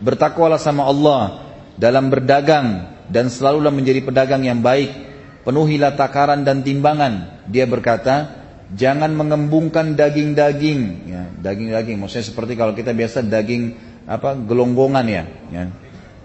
bertakwalah sama Allah dalam berdagang dan selalulah menjadi pedagang yang baik. Penuhilah takaran dan timbangan. Dia berkata, jangan mengembungkan daging-daging. Ya, daging-daging, maksudnya seperti kalau kita biasa daging apa gelonggongan ya. ya.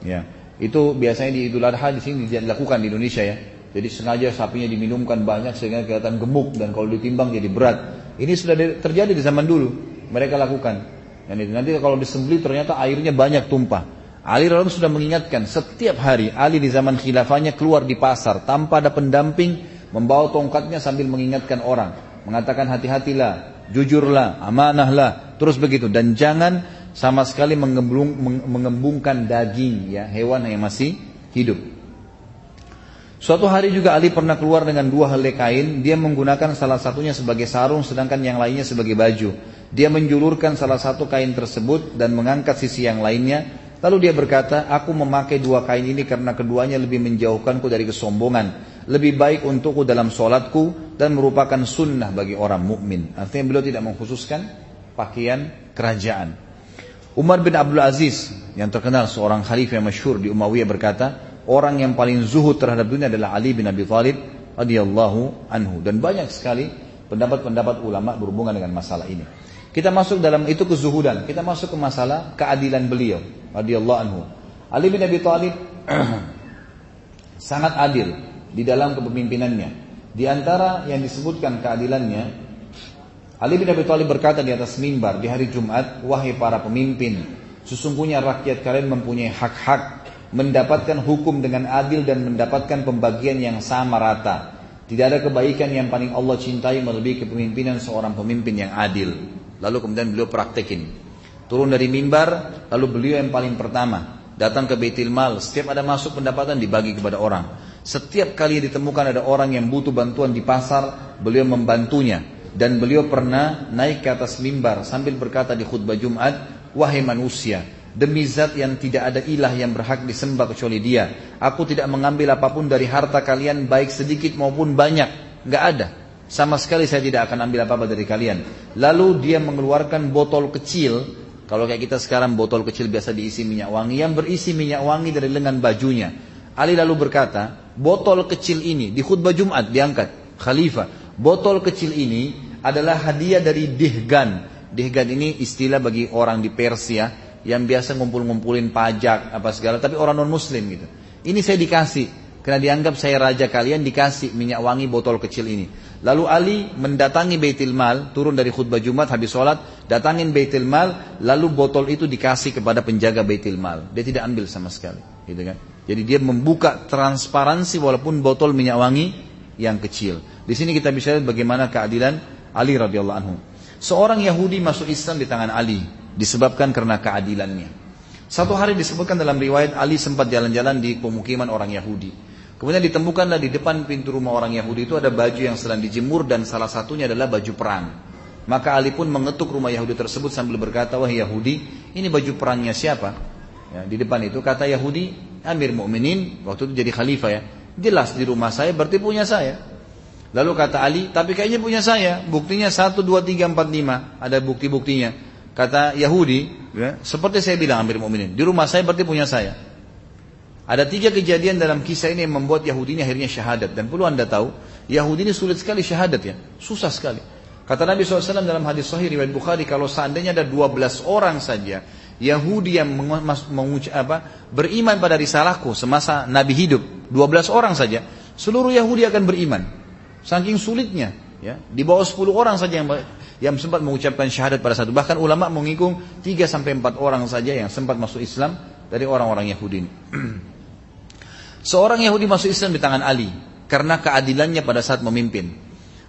Ya, itu biasanya di Idul Adha di sini dilakukan di Indonesia ya. Jadi sengaja sapinya diminumkan banyak sehingga kelihatan gemuk dan kalau ditimbang jadi berat. Ini sudah terjadi di zaman dulu. Mereka lakukan. Dan nanti kalau disembeli ternyata airnya banyak tumpah. Ali lalu sudah mengingatkan setiap hari Ali di zaman khilafahnya keluar di pasar tanpa ada pendamping membawa tongkatnya sambil mengingatkan orang. Mengatakan hati-hatilah jujurlah amanahlah terus begitu. Dan jangan sama sekali mengembung, mengembungkan daging ya hewan yang masih hidup Suatu hari juga Ali pernah keluar dengan dua helai kain, dia menggunakan salah satunya sebagai sarung sedangkan yang lainnya sebagai baju. Dia menjulurkan salah satu kain tersebut dan mengangkat sisi yang lainnya Lalu dia berkata, aku memakai dua kain ini karena keduanya lebih menjauhkanku dari kesombongan. Lebih baik untukku dalam sholatku dan merupakan sunnah bagi orang mukmin. Artinya beliau tidak mengkhususkan pakaian kerajaan. Umar bin Abdul Aziz yang terkenal seorang khalifah yang masyhur di Umayyah berkata, orang yang paling zuhud terhadap dunia adalah Ali bin Abi Thalib radhiyallahu anhu dan banyak sekali pendapat-pendapat ulama berhubungan dengan masalah ini. Kita masuk dalam itu kezuhudan. Kita masuk ke masalah keadilan beliau radhiyallahu anhu. Ali bin Abi Thalib sangat adil di dalam kepemimpinannya. Di antara yang disebutkan keadilannya, Ali bin Abi Thalib berkata di atas mimbar di hari Jumat, "Wahai para pemimpin, sesungguhnya rakyat kalian mempunyai hak-hak mendapatkan hukum dengan adil dan mendapatkan pembagian yang sama rata. Tidak ada kebaikan yang paling Allah cintai melebihi kepemimpinan seorang pemimpin yang adil." Lalu kemudian beliau praktekin. Turun dari mimbar, lalu beliau yang paling pertama datang ke Baitul Mal. Setiap ada masuk pendapatan dibagi kepada orang. Setiap kali ditemukan ada orang yang butuh bantuan di pasar, beliau membantunya. Dan beliau pernah naik ke atas mimbar sambil berkata di khutbah Jumat, wahai manusia, demi zat yang tidak ada ilah yang berhak disembah kecuali dia. Aku tidak mengambil apa pun dari harta kalian baik sedikit maupun banyak. Gak ada. Sama sekali saya tidak akan ambil apa-apa dari kalian. Lalu dia mengeluarkan botol kecil. Kalau kayak kita sekarang botol kecil biasa diisi minyak wangi. Yang berisi minyak wangi dari lengan bajunya. Ali lalu berkata, botol kecil ini di khutbah Jumat diangkat. Khalifah, botol kecil ini adalah hadiah dari Dihgan. Dihgan ini istilah bagi orang di Persia yang biasa ngumpul-ngumpulin pajak apa segala. Tapi orang non muslim gitu. Ini saya dikasih. Karena dianggap saya raja kalian dikasih minyak wangi botol kecil ini. Lalu Ali mendatangi Baitul Mal, turun dari khutbah Jumat habis sholat, datangin Baitul Mal, lalu botol itu dikasih kepada penjaga Baitul Mal. Dia tidak ambil sama sekali, gitu kan? Jadi dia membuka transparansi walaupun botol minyak wangi yang kecil. Di sini kita bisa lihat bagaimana keadilan Ali radhiyallahu anhu. Seorang Yahudi masuk Islam di tangan Ali disebabkan karena keadilannya. Satu hari disebutkan dalam riwayat Ali sempat jalan-jalan di pemukiman orang Yahudi. Kemudian ditemukanlah di depan pintu rumah orang Yahudi itu ada baju yang sedang dijemur dan salah satunya adalah baju perang. Maka Ali pun mengetuk rumah Yahudi tersebut sambil berkata, wah Yahudi, ini baju perangnya siapa? Ya, di depan itu kata Yahudi, Amir Mukminin waktu itu jadi khalifah ya. Jelas di rumah saya berarti punya saya. Lalu kata Ali, tapi kayaknya punya saya. Buktinya 1, 2, 3, 4, 5. Ada bukti-buktinya. Kata Yahudi, ya, seperti saya bilang Amir Mukminin, di rumah saya berarti punya saya. Ada tiga kejadian dalam kisah ini yang membuat Yahudi ini akhirnya syahadat. Dan perlu anda tahu, Yahudi ini sulit sekali syahadat ya. Susah sekali. Kata Nabi SAW dalam hadis sahih riwayat Bukhari, kalau seandainya ada 12 orang saja Yahudi yang apa, beriman pada risalahku semasa Nabi hidup, 12 orang saja, seluruh Yahudi akan beriman. Saking sulitnya, ya. Di bawah 10 orang saja yang yang sempat mengucapkan syahadat pada satu. Bahkan ulama mengikung 3 sampai 4 orang saja yang sempat masuk Islam dari orang-orang Yahudi ini. Seorang Yahudi masuk Islam di tangan Ali karena keadilannya pada saat memimpin.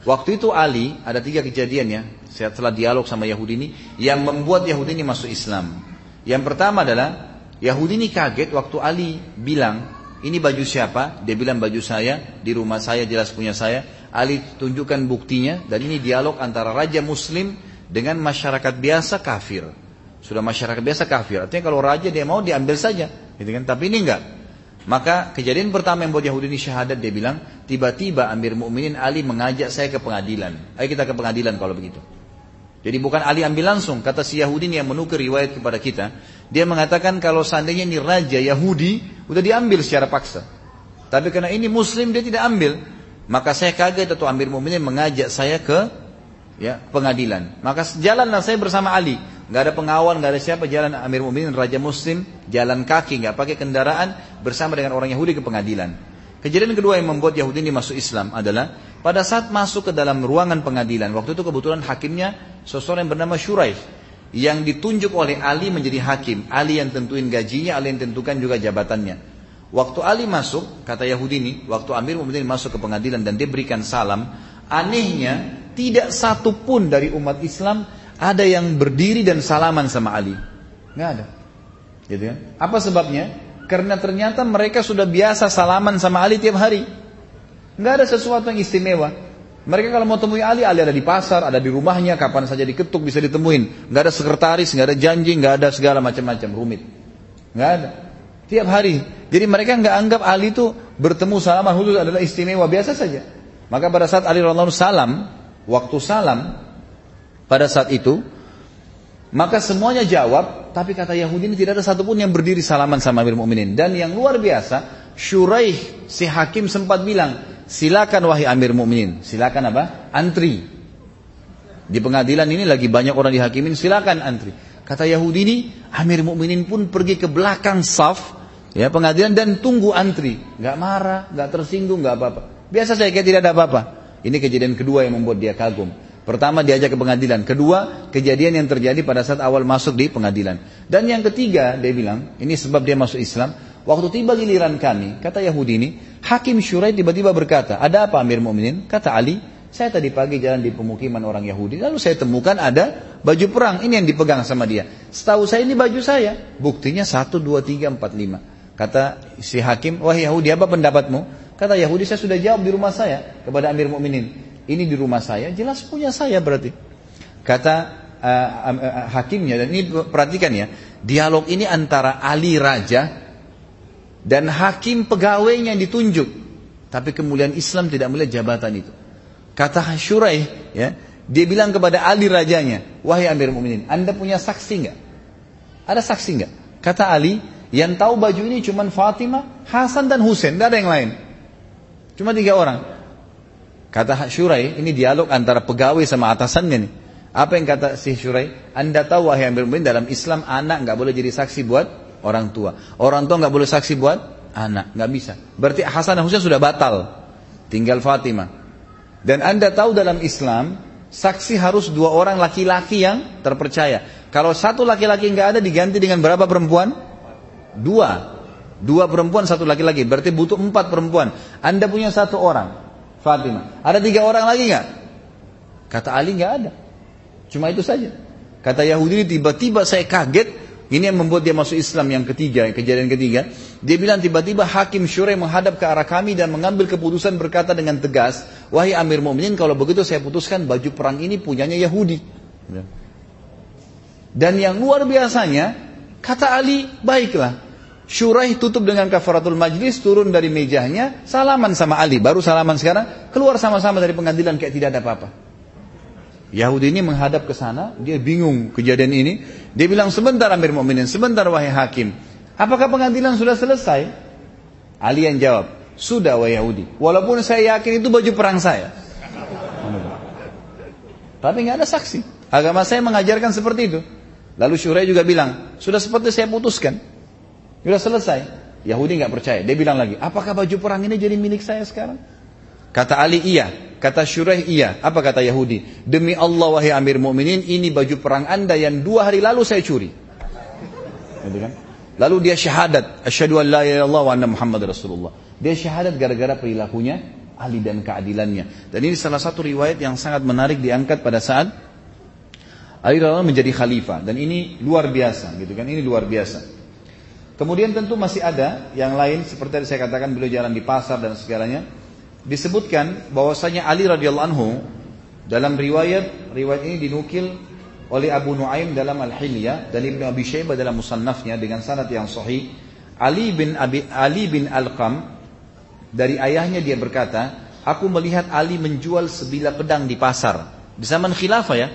Waktu itu Ali ada tiga kejadian ya, setelah dialog sama Yahudi ini yang membuat Yahudi ini masuk Islam. Yang pertama adalah Yahudi ini kaget waktu Ali bilang, ini baju siapa? Dia bilang baju saya, di rumah saya jelas punya saya. Ali tunjukkan buktinya dan ini dialog antara raja muslim dengan masyarakat biasa kafir. Sudah masyarakat biasa kafir. Artinya kalau raja dia mau diambil saja, gitu kan? Tapi ini enggak. Maka kejadian pertama yang buat Yahudi ini syahadat dia bilang, tiba-tiba Amir Mukminin Ali mengajak saya ke pengadilan. Ayo kita ke pengadilan kalau begitu. Jadi bukan Ali ambil langsung, kata si Yahudi ini yang menukir riwayat kepada kita. Dia mengatakan kalau seandainya ini raja Yahudi, udah diambil secara paksa. Tapi karena ini Muslim dia tidak ambil. Maka saya kaget atau Amir Mu'minin mengajak saya ke ya pengadilan. Maka jalanlah saya bersama Ali. Gak ada pengawal, gak ada siapa jalan Amir Mu'minin Raja Muslim jalan kaki, gak pakai kendaraan bersama dengan orang Yahudi ke pengadilan. Kejadian kedua yang membuat Yahudi ini masuk Islam adalah pada saat masuk ke dalam ruangan pengadilan. Waktu itu kebetulan hakimnya seseorang yang bernama Shuraih yang ditunjuk oleh Ali menjadi hakim. Ali yang tentuin gajinya, Ali yang tentukan juga jabatannya. Waktu Ali masuk, kata Yahudi ini, waktu Amir Mu'minin masuk ke pengadilan dan dia berikan salam, anehnya tidak satu pun dari umat Islam ada yang berdiri dan salaman sama Ali. Nggak ada. Gitu kan? Apa sebabnya? Karena ternyata mereka sudah biasa salaman sama Ali tiap hari. Nggak ada sesuatu yang istimewa. Mereka kalau mau temui Ali, Ali ada di pasar, ada di rumahnya, kapan saja diketuk bisa ditemuin. Nggak ada sekretaris, nggak ada janji, nggak ada segala macam-macam rumit. Nggak ada. Tiap hari. Jadi mereka nggak anggap Ali itu bertemu salaman khusus adalah istimewa biasa saja. Maka pada saat Ali radhiallahu salam, waktu salam pada saat itu, maka semuanya jawab, tapi kata Yahudi ini tidak ada satupun yang berdiri salaman sama Amir Mu'minin. Dan yang luar biasa, Shuraih si hakim sempat bilang, silakan wahai Amir Mu'minin, silakan apa? Antri. Di pengadilan ini lagi banyak orang dihakimin, silakan antri. Kata Yahudi ini, Amir Mu'minin pun pergi ke belakang saf, ya pengadilan dan tunggu antri. Gak marah, gak tersinggung, gak apa-apa. Biasa saya kayak tidak ada apa-apa. Ini kejadian kedua yang membuat dia kagum. Pertama diajak ke pengadilan. Kedua, kejadian yang terjadi pada saat awal masuk di pengadilan. Dan yang ketiga, dia bilang, ini sebab dia masuk Islam. Waktu tiba giliran kami, kata Yahudi ini, Hakim Syurai tiba-tiba berkata, ada apa Amir Mu'minin? Kata Ali, saya tadi pagi jalan di pemukiman orang Yahudi, lalu saya temukan ada baju perang, ini yang dipegang sama dia. Setahu saya ini baju saya, buktinya 1, 2, 3, 4, 5. Kata si Hakim, wah Yahudi apa pendapatmu? Kata Yahudi, saya sudah jawab di rumah saya kepada Amir Mu'minin ini di rumah saya, jelas punya saya berarti. Kata uh, uh, hakimnya, dan ini perhatikan ya, dialog ini antara Ali Raja dan hakim pegawainya yang ditunjuk. Tapi kemuliaan Islam tidak melihat jabatan itu. Kata Syuraih, ya, dia bilang kepada Ali rajanya, wahai Amir Mu'minin, anda punya saksi nggak? Ada saksi nggak? Kata Ali, yang tahu baju ini cuma Fatimah, Hasan dan Husain, tidak ada yang lain. Cuma tiga orang. Kata Syurai, ini dialog antara pegawai sama atasannya nih. Apa yang kata si Syurai? Anda tahu wahai yang bermain dalam Islam anak nggak boleh jadi saksi buat orang tua. Orang tua nggak boleh saksi buat anak, nggak bisa. Berarti Hasan dan Husain sudah batal. Tinggal Fatimah. Dan Anda tahu dalam Islam saksi harus dua orang laki-laki yang terpercaya. Kalau satu laki-laki nggak ada diganti dengan berapa perempuan? Dua. Dua perempuan, satu laki-laki. Berarti butuh empat perempuan. Anda punya satu orang. Fatimah. Ada tiga orang lagi nggak? Kata Ali nggak ada. Cuma itu saja. Kata Yahudi tiba-tiba saya kaget. Ini yang membuat dia masuk Islam yang ketiga, kejadian ketiga. Dia bilang tiba-tiba Hakim Syureh menghadap ke arah kami dan mengambil keputusan berkata dengan tegas, wahai Amir Mu'minin kalau begitu saya putuskan baju perang ini punyanya Yahudi. Dan yang luar biasanya, kata Ali, baiklah, Syuraih tutup dengan kafaratul majlis, turun dari mejanya, salaman sama Ali. Baru salaman sekarang, keluar sama-sama dari pengadilan kayak tidak ada apa-apa. Yahudi ini menghadap ke sana, dia bingung kejadian ini. Dia bilang, sebentar Amir Mu'minin, sebentar wahai hakim. Apakah pengadilan sudah selesai? Ali yang jawab, sudah wahai Yahudi. Walaupun saya yakin itu baju perang saya. Tapi nggak ada saksi. Agama saya mengajarkan seperti itu. Lalu Syuraih juga bilang, sudah seperti saya putuskan. Sudah selesai. Yahudi nggak percaya. Dia bilang lagi, apakah baju perang ini jadi milik saya sekarang? Kata Ali iya. Kata Syuraih iya. Apa kata Yahudi? Demi Allah wahai Amir Mu'minin, ini baju perang anda yang dua hari lalu saya curi. Gitu kan? Lalu dia syahadat. Asyhadu an la ilaha wa anna Muhammad Rasulullah. Dia syahadat gara-gara perilakunya Ali dan keadilannya. Dan ini salah satu riwayat yang sangat menarik diangkat pada saat Ali radhiyallahu menjadi khalifah dan ini luar biasa gitu kan ini luar biasa. Kemudian tentu masih ada yang lain seperti yang saya katakan beliau jalan di pasar dan segalanya. Disebutkan bahwasanya Ali radhiyallahu anhu dalam riwayat riwayat ini dinukil oleh Abu Nuaim dalam Al-Hilyah dan Ibnu Abi Syaibah dalam musannafnya dengan sanad yang sahih. Ali bin Abi Ali bin Al-Qam dari ayahnya dia berkata, "Aku melihat Ali menjual sebilah pedang di pasar." Di zaman khilafah ya.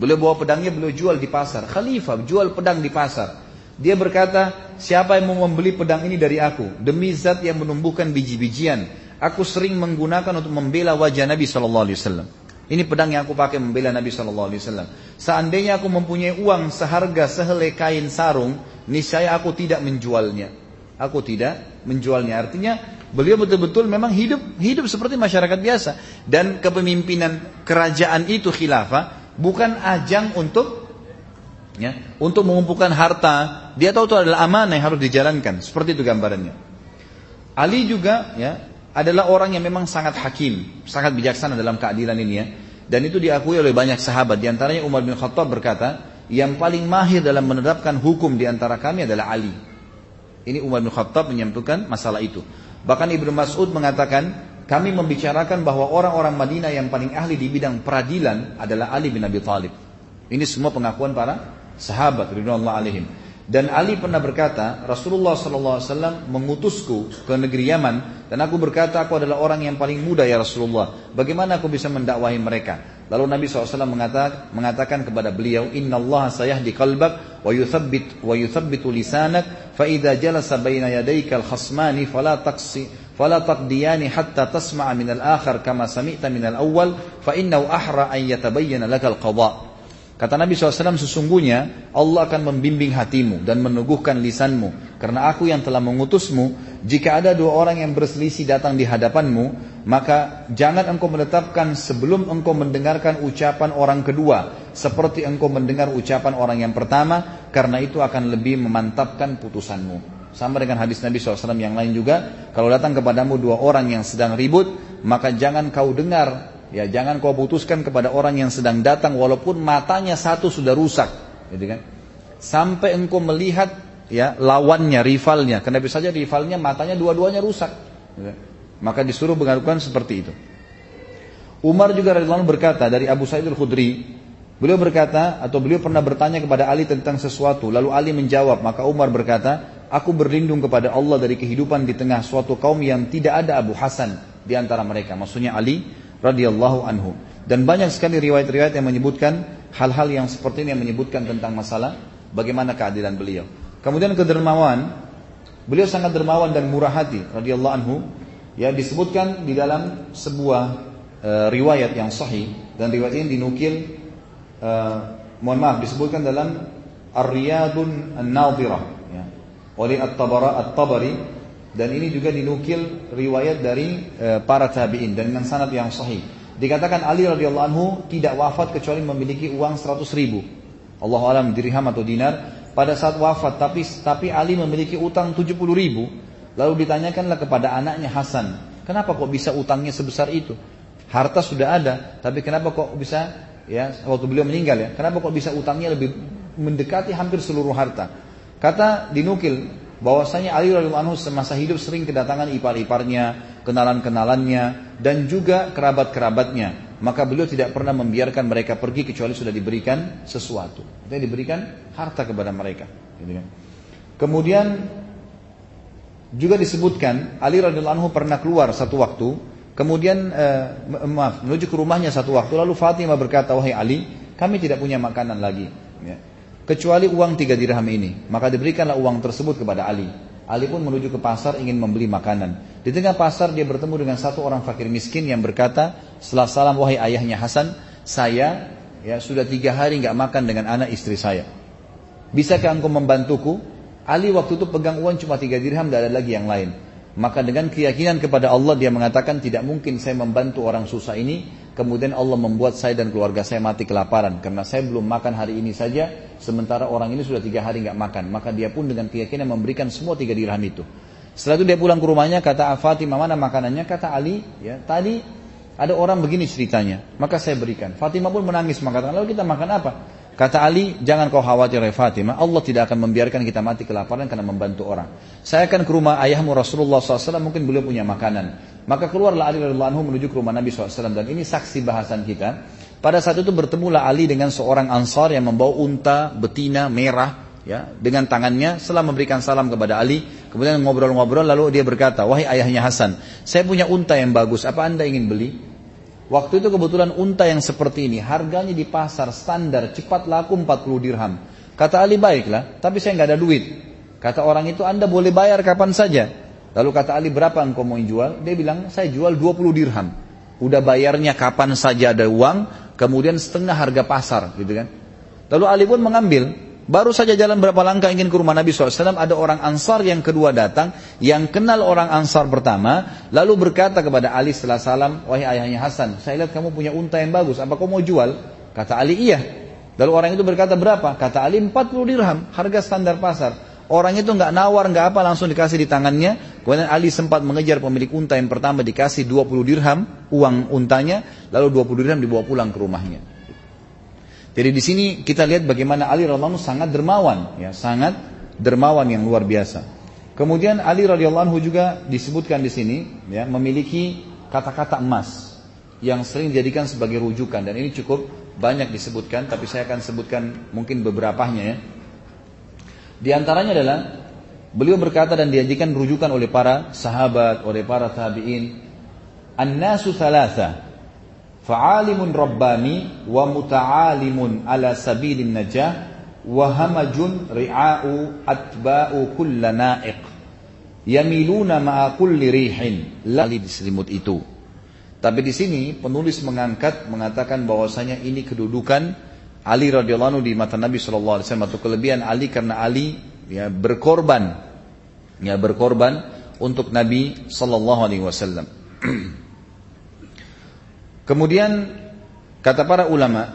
Beliau bawa pedangnya beliau jual di pasar. Khalifah jual pedang di pasar. Dia berkata, siapa yang mau membeli pedang ini dari aku? Demi zat yang menumbuhkan biji-bijian. Aku sering menggunakan untuk membela wajah Nabi Shallallahu Alaihi Wasallam. Ini pedang yang aku pakai membela Nabi Shallallahu Alaihi Wasallam. Seandainya aku mempunyai uang seharga sehelai kain sarung, niscaya aku tidak menjualnya. Aku tidak menjualnya. Artinya beliau betul-betul memang hidup hidup seperti masyarakat biasa. Dan kepemimpinan kerajaan itu khilafah bukan ajang untuk ya, untuk mengumpulkan harta. Dia tahu itu adalah amanah yang harus dijalankan. Seperti itu gambarannya. Ali juga ya adalah orang yang memang sangat hakim, sangat bijaksana dalam keadilan ini ya. Dan itu diakui oleh banyak sahabat. Di antaranya Umar bin Khattab berkata, yang paling mahir dalam menerapkan hukum di antara kami adalah Ali. Ini Umar bin Khattab menyampaikan masalah itu. Bahkan Ibnu Mas'ud mengatakan, kami membicarakan bahwa orang-orang Madinah yang paling ahli di bidang peradilan adalah Ali bin Abi Thalib. Ini semua pengakuan para sahabat ridwanullah alaihim. Dan Ali pernah berkata, Rasulullah SAW mengutusku ke negeri Yaman dan aku berkata aku adalah orang yang paling muda ya Rasulullah. Bagaimana aku bisa mendakwahi mereka? Lalu Nabi SAW mengatakan, kepada beliau, Inna Allah sayahdi qalbak wa yuthabbit wa yuthabbitu lisanak fa idza jalasa baina yadayka al-khasmani fala fala taqdiyani hatta tasma'a min al-akhar kama sami'ta min al-awwal fa innahu ahra an yatabayyana laka al-qada'. Kata Nabi SAW sesungguhnya Allah akan membimbing hatimu dan meneguhkan lisanmu. Karena aku yang telah mengutusmu, jika ada dua orang yang berselisih datang di hadapanmu, maka jangan engkau menetapkan sebelum engkau mendengarkan ucapan orang kedua. Seperti engkau mendengar ucapan orang yang pertama, karena itu akan lebih memantapkan putusanmu. Sama dengan hadis Nabi SAW yang lain juga, kalau datang kepadamu dua orang yang sedang ribut, maka jangan kau dengar Ya jangan kau putuskan kepada orang yang sedang datang walaupun matanya satu sudah rusak, gitu kan? Sampai engkau melihat ya lawannya, rivalnya. Kenapa saja rivalnya matanya dua-duanya rusak. Gitu kan? Maka disuruh mengadukan seperti itu. Umar juga radhiyallahu berkata dari Abu Sa'id al-Khudri, beliau berkata atau beliau pernah bertanya kepada Ali tentang sesuatu, lalu Ali menjawab, maka Umar berkata, aku berlindung kepada Allah dari kehidupan di tengah suatu kaum yang tidak ada Abu Hasan di antara mereka. Maksudnya Ali radhiyallahu anhu. Dan banyak sekali riwayat-riwayat yang menyebutkan hal-hal yang seperti ini yang menyebutkan tentang masalah bagaimana keadilan beliau. Kemudian kedermawan, beliau sangat dermawan dan murah hati radhiyallahu anhu. Ya disebutkan di dalam sebuah e, riwayat yang sahih dan riwayat ini dinukil e, mohon maaf disebutkan dalam Ar-Riyadun An-Nadhirah ya, oleh At-Tabara At-Tabari dan ini juga dinukil riwayat dari e, para tabi'in dan dengan sanad yang sahih. Dikatakan Ali radhiyallahu anhu tidak wafat kecuali memiliki uang 100 ribu. Allah alam dirham atau dinar pada saat wafat tapi tapi Ali memiliki utang 70 ribu. Lalu ditanyakanlah kepada anaknya Hasan, kenapa kok bisa utangnya sebesar itu? Harta sudah ada, tapi kenapa kok bisa ya waktu beliau meninggal ya, kenapa kok bisa utangnya lebih mendekati hampir seluruh harta? Kata dinukil bahwasanya Ali radhiyallahu anhu semasa hidup sering kedatangan ipar-iparnya, kenalan-kenalannya dan juga kerabat-kerabatnya. Maka beliau tidak pernah membiarkan mereka pergi kecuali sudah diberikan sesuatu. Dia diberikan harta kepada mereka. Gitu kan. Kemudian juga disebutkan Ali radhiyallahu anhu pernah keluar satu waktu, kemudian eh, maaf menuju ke rumahnya satu waktu, lalu Fatimah berkata, wahai Ali, kami tidak punya makanan lagi. Ya kecuali uang tiga dirham ini. Maka diberikanlah uang tersebut kepada Ali. Ali pun menuju ke pasar ingin membeli makanan. Di tengah pasar dia bertemu dengan satu orang fakir miskin yang berkata, setelah salam wahai ayahnya Hasan, saya ya sudah tiga hari nggak makan dengan anak istri saya. Bisakah engkau membantuku? Ali waktu itu pegang uang cuma tiga dirham, tidak ada lagi yang lain. Maka dengan keyakinan kepada Allah dia mengatakan tidak mungkin saya membantu orang susah ini kemudian Allah membuat saya dan keluarga saya mati kelaparan. Karena saya belum makan hari ini saja sementara orang ini sudah tiga hari nggak makan. Maka dia pun dengan keyakinan memberikan semua tiga dirham itu. Setelah itu dia pulang ke rumahnya kata Fatimah mana makanannya? Kata Ali ya tadi ada orang begini ceritanya. Maka saya berikan. Fatimah pun menangis mengatakan lalu kita makan apa Kata Ali, jangan kau khawatir ya Fatimah, Allah tidak akan membiarkan kita mati kelaparan karena membantu orang. Saya akan ke rumah ayahmu Rasulullah SAW, mungkin beliau punya makanan. Maka keluarlah Ali radhiyallahu anhu menuju ke rumah Nabi SAW dan ini saksi bahasan kita. Pada saat itu bertemulah Ali dengan seorang ansar yang membawa unta betina merah ya dengan tangannya setelah memberikan salam kepada Ali kemudian ngobrol-ngobrol lalu dia berkata wahai ayahnya Hasan saya punya unta yang bagus apa anda ingin beli Waktu itu kebetulan unta yang seperti ini harganya di pasar standar cepat laku 40 dirham. Kata Ali baiklah, tapi saya nggak ada duit. Kata orang itu Anda boleh bayar kapan saja. Lalu kata Ali berapa engkau mau jual? Dia bilang saya jual 20 dirham. Udah bayarnya kapan saja ada uang, kemudian setengah harga pasar gitu kan. Lalu Ali pun mengambil. Baru saja jalan berapa langkah ingin ke rumah Nabi SAW, ada orang Ansar yang kedua datang, yang kenal orang Ansar pertama, lalu berkata kepada Ali setelah salam, wahai ayahnya Hasan, saya lihat kamu punya unta yang bagus, apa kau mau jual? Kata Ali, iya. Lalu orang itu berkata berapa? Kata Ali 40 dirham, harga standar pasar. Orang itu nggak nawar, nggak apa, langsung dikasih di tangannya. Kemudian Ali sempat mengejar pemilik unta yang pertama dikasih 20 dirham uang untanya, lalu 20 dirham dibawa pulang ke rumahnya. Jadi di sini kita lihat bagaimana Ali radhiallahu sangat dermawan, ya sangat dermawan yang luar biasa. Kemudian Ali radhiyallahu anhu juga disebutkan di sini, ya memiliki kata-kata emas yang sering dijadikan sebagai rujukan dan ini cukup banyak disebutkan, tapi saya akan sebutkan mungkin beberapanya ya. Di antaranya adalah beliau berkata dan diajikan rujukan oleh para sahabat, oleh para tabi'in. An-nasu thalatha. Fa'alimun rabbani wa muta'alimun ala sabilin najah wa hamajun ri'a'u atba'u kulla na'iq. Yamiluna ma'a kulli rihin. Lali diselimut itu. Tapi di sini penulis mengangkat mengatakan bahwasanya ini kedudukan Ali radhiyallahu di mata Nabi sallallahu alaihi wasallam atau kelebihan Ali karena Ali ya berkorban ya berkorban untuk Nabi sallallahu alaihi wasallam. Kemudian kata para ulama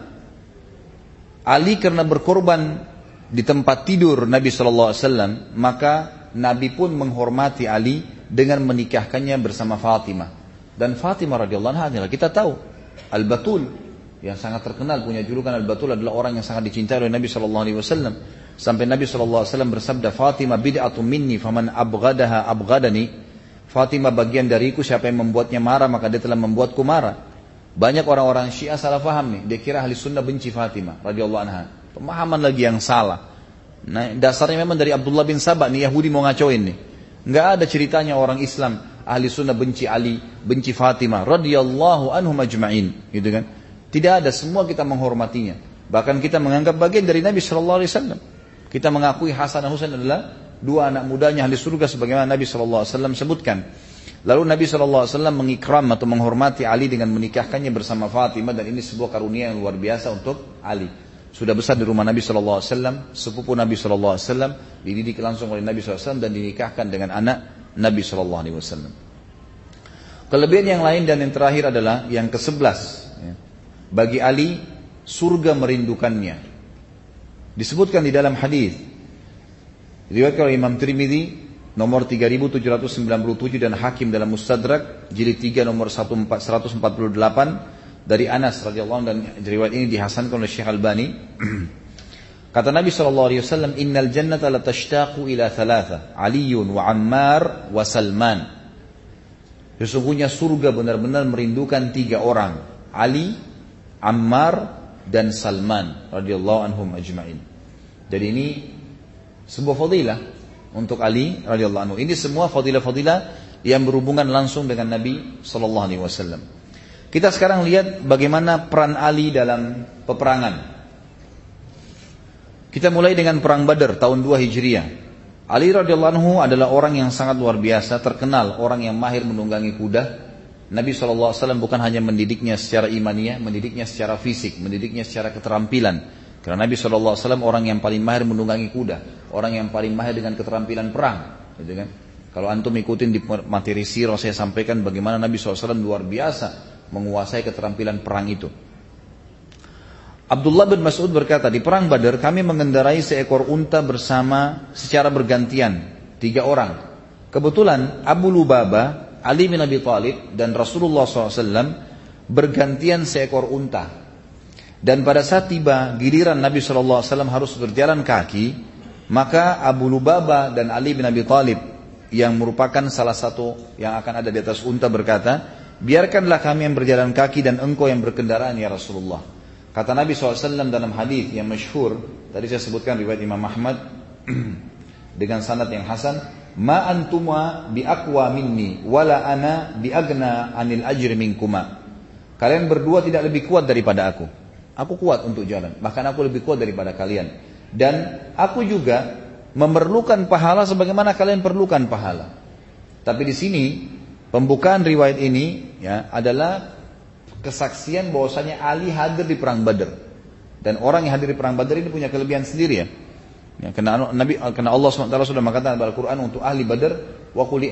Ali karena berkorban di tempat tidur Nabi sallallahu alaihi wasallam maka Nabi pun menghormati Ali dengan menikahkannya bersama Fatimah dan Fatimah radhiyallahu anha kita tahu al-batul yang sangat terkenal punya julukan Al-Batul adalah orang yang sangat dicintai oleh Nabi Shallallahu Alaihi Wasallam. Sampai Nabi Shallallahu Alaihi Wasallam bersabda, Fatimah bid'atu minni, faman abghadaha abghadani. Fatimah bagian dariku, siapa yang membuatnya marah maka dia telah membuatku marah. Banyak orang-orang Syiah salah faham nih, dia kira ahli sunnah benci Fatimah radhiyallahu anha. Pemahaman lagi yang salah. Nah, dasarnya memang dari Abdullah bin Sabah nih Yahudi mau ngacoin nih. Enggak ada ceritanya orang Islam ahli sunnah benci Ali, benci Fatimah radhiyallahu anhum ajma'in, gitu kan? Tidak ada, semua kita menghormatinya. Bahkan kita menganggap bagian dari Nabi Wasallam. Kita mengakui Hasan dan Husain adalah dua anak mudanya ahli surga sebagaimana Nabi Wasallam sebutkan. Lalu Nabi Wasallam mengikram atau menghormati Ali dengan menikahkannya bersama Fatimah dan ini sebuah karunia yang luar biasa untuk Ali. Sudah besar di rumah Nabi Wasallam, sepupu Nabi Wasallam, dididik langsung oleh Nabi Wasallam dan dinikahkan dengan anak Nabi Wasallam. Kelebihan yang lain dan yang terakhir adalah yang ke sebelas bagi Ali surga merindukannya. Disebutkan di dalam hadis riwayat oleh Imam Tirmidzi nomor 3797 dan Hakim dalam Mustadrak jilid 3 nomor 148 dari Anas radhiyallahu dan riwayat ini dihasankan oleh Syekh Albani. Kata Nabi sallallahu alaihi wasallam, "Innal jannata la tashtaqu ila thalatha, Aliun wa Ammar wa Salman." Sesungguhnya surga benar-benar merindukan tiga orang, Ali, Ammar dan Salman radhiyallahu anhum ajma'in. Jadi ini sebuah fadilah untuk Ali radhiyallahu anhu. Ini semua fadilah-fadilah yang berhubungan langsung dengan Nabi sallallahu alaihi wasallam. Kita sekarang lihat bagaimana peran Ali dalam peperangan. Kita mulai dengan perang Badar tahun 2 Hijriah. Ali radhiyallahu anhu adalah orang yang sangat luar biasa, terkenal orang yang mahir menunggangi kuda, Nabi SAW bukan hanya mendidiknya secara imaniah, mendidiknya secara fisik, mendidiknya secara keterampilan. Karena Nabi SAW orang yang paling mahir menunggangi kuda, orang yang paling mahir dengan keterampilan perang. Gitu kan? Kalau antum ikutin di materi sirah saya sampaikan bagaimana Nabi SAW luar biasa menguasai keterampilan perang itu. Abdullah bin Mas'ud berkata, di perang Badar kami mengendarai seekor unta bersama secara bergantian, tiga orang. Kebetulan Abu Lubaba Ali bin Abi Thalib dan Rasulullah SAW bergantian seekor unta. Dan pada saat tiba giliran Nabi SAW harus berjalan kaki, maka Abu Lubaba dan Ali bin Abi Thalib yang merupakan salah satu yang akan ada di atas unta berkata, biarkanlah kami yang berjalan kaki dan engkau yang berkendaraan ya Rasulullah. Kata Nabi SAW dalam hadis yang masyhur, tadi saya sebutkan riwayat Imam Ahmad dengan sanad yang hasan, ma antuma bi aqwa minni wala ana bi agna anil ajri minkuma. Kalian berdua tidak lebih kuat daripada aku. Aku kuat untuk jalan, bahkan aku lebih kuat daripada kalian. Dan aku juga memerlukan pahala sebagaimana kalian perlukan pahala. Tapi di sini pembukaan riwayat ini ya adalah kesaksian bahwasanya Ali hadir di perang Badar. Dan orang yang hadir di perang Badar ini punya kelebihan sendiri ya. Ya, karena Nabi karena Allah SWT sudah mengatakan dalam Al-Qur'an untuk ahli Badar wa qul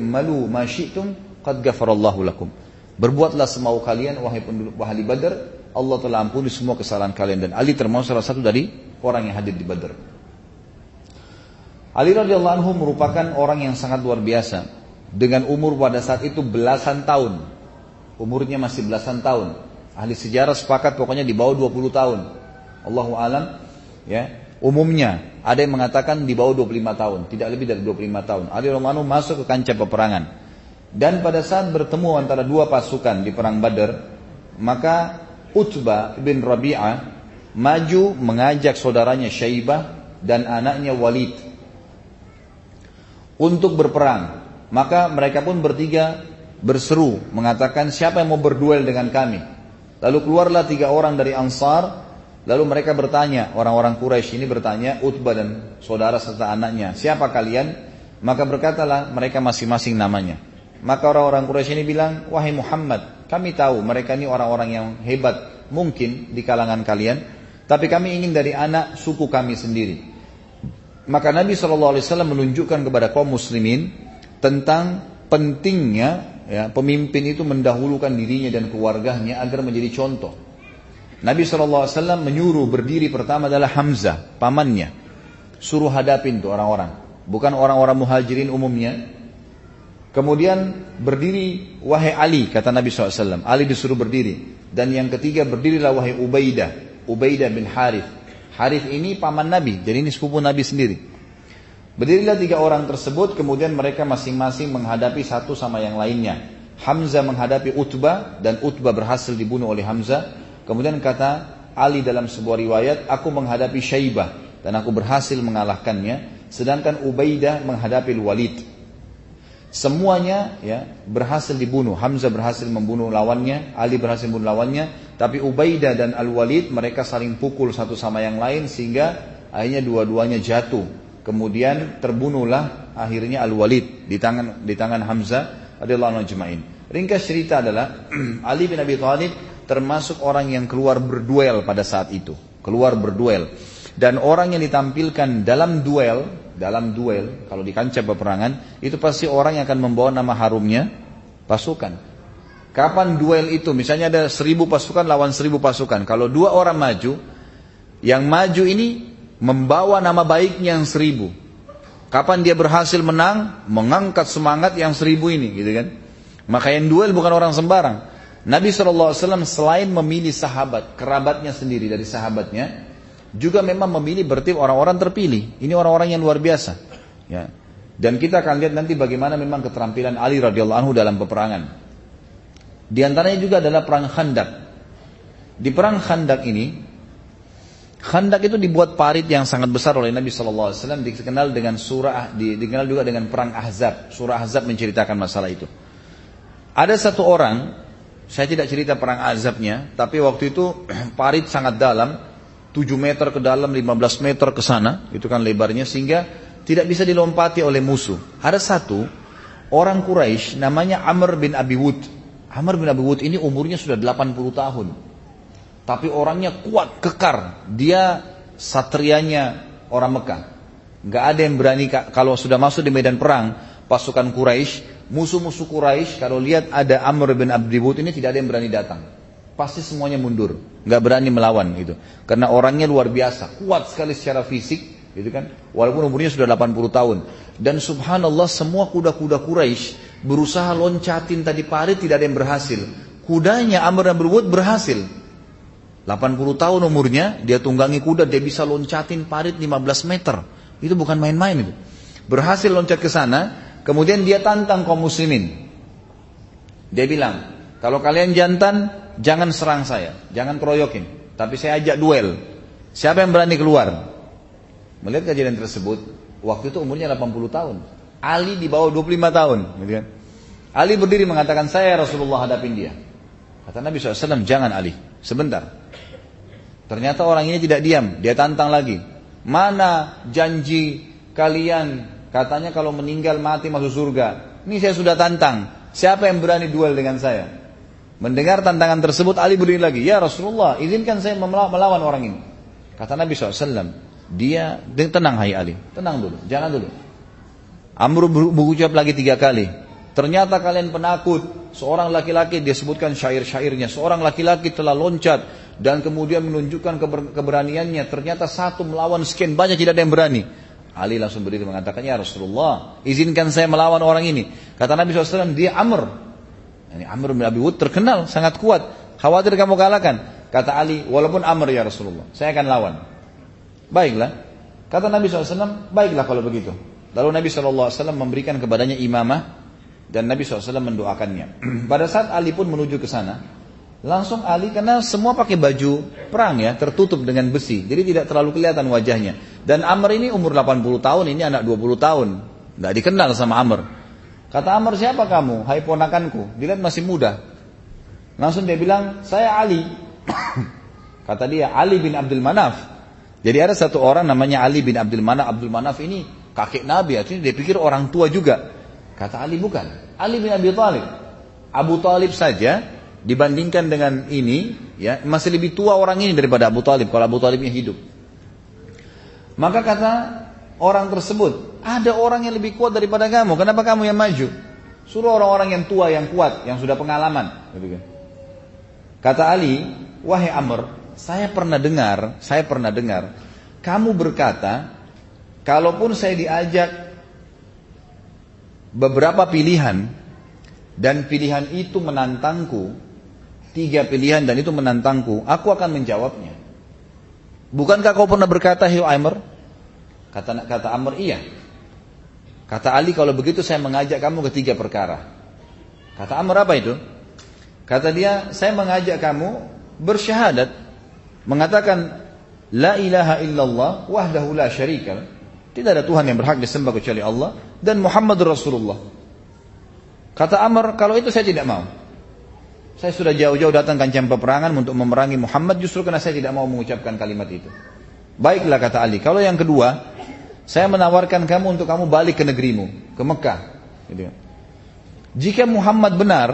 malu ma syi'tum qad ghafarallahu lakum. Berbuatlah semau kalian wahai penduduk ahli Badar, Allah telah ampuni semua kesalahan kalian dan Ali termasuk salah satu dari orang yang hadir di Badar. Ali radhiyallahu anhu merupakan orang yang sangat luar biasa dengan umur pada saat itu belasan tahun umurnya masih belasan tahun. Ahli sejarah sepakat pokoknya di bawah 20 tahun. Allahu alam ya. Umumnya ada yang mengatakan di bawah 25 tahun, tidak lebih dari 25 tahun. Ali Romano masuk ke kancah peperangan. Dan pada saat bertemu antara dua pasukan di perang Badar, maka Utbah bin Rabi'ah maju mengajak saudaranya Syaibah dan anaknya Walid untuk berperang. Maka mereka pun bertiga berseru mengatakan siapa yang mau berduel dengan kami. Lalu keluarlah tiga orang dari Ansar. Lalu mereka bertanya, orang-orang Quraisy ini bertanya, Utbah dan saudara serta anaknya, siapa kalian? Maka berkatalah mereka masing-masing namanya. Maka orang-orang Quraisy ini bilang, wahai Muhammad, kami tahu mereka ini orang-orang yang hebat, mungkin di kalangan kalian, tapi kami ingin dari anak suku kami sendiri. Maka Nabi SAW menunjukkan kepada kaum muslimin tentang pentingnya ya, pemimpin itu mendahulukan dirinya dan keluarganya agar menjadi contoh. Nabi SAW menyuruh berdiri pertama adalah Hamzah, pamannya. Suruh hadapin tuh orang-orang. Bukan orang-orang muhajirin umumnya. Kemudian berdiri wahai Ali, kata Nabi SAW. Ali disuruh berdiri. Dan yang ketiga berdirilah wahai Ubaidah. Ubaidah bin Harith. Harith ini paman Nabi, jadi ini sepupu Nabi sendiri. Berdirilah tiga orang tersebut, kemudian mereka masing-masing menghadapi satu sama yang lainnya. Hamzah menghadapi Utbah dan Utbah berhasil dibunuh oleh Hamzah. Kemudian kata Ali dalam sebuah riwayat, aku menghadapi Syaibah dan aku berhasil mengalahkannya. Sedangkan Ubaidah menghadapi Walid. Semuanya ya berhasil dibunuh. Hamzah berhasil membunuh lawannya, Ali berhasil membunuh lawannya. Tapi Ubaidah dan Al-Walid mereka saling pukul satu sama yang lain sehingga akhirnya dua-duanya jatuh Kemudian terbunuhlah akhirnya Al-Walid di tangan di tangan Hamzah radhiyallahu anhu ajma'in. Ringkas cerita adalah Ali bin Abi Thalib termasuk orang yang keluar berduel pada saat itu, keluar berduel. Dan orang yang ditampilkan dalam duel, dalam duel, kalau di kancah peperangan, itu pasti orang yang akan membawa nama harumnya pasukan. Kapan duel itu? Misalnya ada seribu pasukan lawan seribu pasukan. Kalau dua orang maju, yang maju ini membawa nama baiknya yang seribu. Kapan dia berhasil menang, mengangkat semangat yang seribu ini, gitu kan? Maka yang duel bukan orang sembarang. Nabi SAW selain memilih sahabat, kerabatnya sendiri dari sahabatnya, juga memang memilih bertip orang-orang terpilih. Ini orang-orang yang luar biasa. Ya. Dan kita akan lihat nanti bagaimana memang keterampilan Ali radhiyallahu anhu dalam peperangan. Di antaranya juga adalah perang Khandak. Di perang Khandak ini Khandak itu dibuat parit yang sangat besar oleh Nabi SAW dikenal dengan surah dikenal juga dengan perang Ahzab. Surah Ahzab menceritakan masalah itu. Ada satu orang, saya tidak cerita perang Ahzabnya, tapi waktu itu parit sangat dalam, 7 meter ke dalam, 15 meter ke sana, itu kan lebarnya sehingga tidak bisa dilompati oleh musuh. Ada satu orang Quraisy namanya Amr bin Abi Wud. Amr bin Abi Wud ini umurnya sudah 80 tahun. Tapi orangnya kuat, kekar. Dia satrianya orang Mekah. Gak ada yang berani kalau sudah masuk di medan perang pasukan Quraisy, musuh-musuh Quraisy kalau lihat ada Amr bin Abdibut ini tidak ada yang berani datang. Pasti semuanya mundur, nggak berani melawan gitu. Karena orangnya luar biasa, kuat sekali secara fisik, gitu kan. Walaupun umurnya sudah 80 tahun. Dan subhanallah semua kuda-kuda Quraisy berusaha loncatin tadi parit tidak ada yang berhasil. Kudanya Amr bin Abdibut berhasil. 80 tahun umurnya, dia tunggangi kuda, dia bisa loncatin parit 15 meter. Itu bukan main-main itu. Berhasil loncat ke sana, kemudian dia tantang kaum muslimin. Dia bilang, kalau kalian jantan, jangan serang saya, jangan keroyokin. Tapi saya ajak duel. Siapa yang berani keluar? Melihat kejadian tersebut, waktu itu umurnya 80 tahun. Ali di bawah 25 tahun. Gitu kan? Ali berdiri mengatakan, saya Rasulullah hadapin dia. Kata Nabi SAW, jangan Ali, sebentar. Ternyata orang ini tidak diam, dia tantang lagi. Mana janji kalian katanya kalau meninggal mati masuk surga. Ini saya sudah tantang. Siapa yang berani duel dengan saya? Mendengar tantangan tersebut Ali berdiri lagi. Ya Rasulullah izinkan saya melawan orang ini. Kata Nabi SAW. Dia tenang hai Ali. Tenang dulu. Jangan dulu. Amr berucap lagi tiga kali. Ternyata kalian penakut. Seorang laki-laki dia sebutkan syair-syairnya. Seorang laki-laki telah loncat dan kemudian menunjukkan keberaniannya. Ternyata satu melawan sekian banyak tidak ada yang berani. Ali langsung berdiri mengatakan, Ya Rasulullah, izinkan saya melawan orang ini. Kata Nabi SAW, dia Amr. Ini Amr bin Abi Wud terkenal, sangat kuat. Khawatir kamu kalahkan. Kata Ali, walaupun Amr ya Rasulullah, saya akan lawan. Baiklah. Kata Nabi SAW, baiklah kalau begitu. Lalu Nabi SAW memberikan kepadanya imamah dan Nabi SAW mendoakannya. Pada saat Ali pun menuju ke sana, Langsung Ali karena semua pakai baju perang ya, tertutup dengan besi. Jadi tidak terlalu kelihatan wajahnya. Dan Amr ini umur 80 tahun, ini anak 20 tahun. Tidak dikenal sama Amr. Kata Amr, siapa kamu? Hai ponakanku. Dilihat masih muda. Langsung dia bilang, saya Ali. Kata dia, Ali bin Abdul Manaf. Jadi ada satu orang namanya Ali bin Abdul Manaf. Abdul Manaf ini kakek Nabi. Artinya dia pikir orang tua juga. Kata Ali, bukan. Ali bin Abi Talib. Abu Talib saja dibandingkan dengan ini ya masih lebih tua orang ini daripada Abu Talib kalau Abu Talibnya hidup maka kata orang tersebut ada orang yang lebih kuat daripada kamu kenapa kamu yang maju suruh orang-orang yang tua yang kuat yang sudah pengalaman gitu kan. kata Ali wahai Amr saya pernah dengar saya pernah dengar kamu berkata kalaupun saya diajak beberapa pilihan dan pilihan itu menantangku tiga pilihan dan itu menantangku, aku akan menjawabnya. Bukankah kau pernah berkata, Hiu Amr? Kata, kata Amr, iya. Kata Ali, kalau begitu saya mengajak kamu ke tiga perkara. Kata Amr, apa itu? Kata dia, saya mengajak kamu bersyahadat. Mengatakan, La ilaha illallah wahdahu la syarika. Tidak ada Tuhan yang berhak disembah kecuali Allah. Dan Muhammad Rasulullah. Kata Amr, kalau itu saya tidak mau. Saya sudah jauh-jauh datang kancam peperangan untuk memerangi Muhammad justru karena saya tidak mau mengucapkan kalimat itu. Baiklah kata Ali. Kalau yang kedua, saya menawarkan kamu untuk kamu balik ke negerimu, ke Mekah. Gitu. Jika Muhammad benar,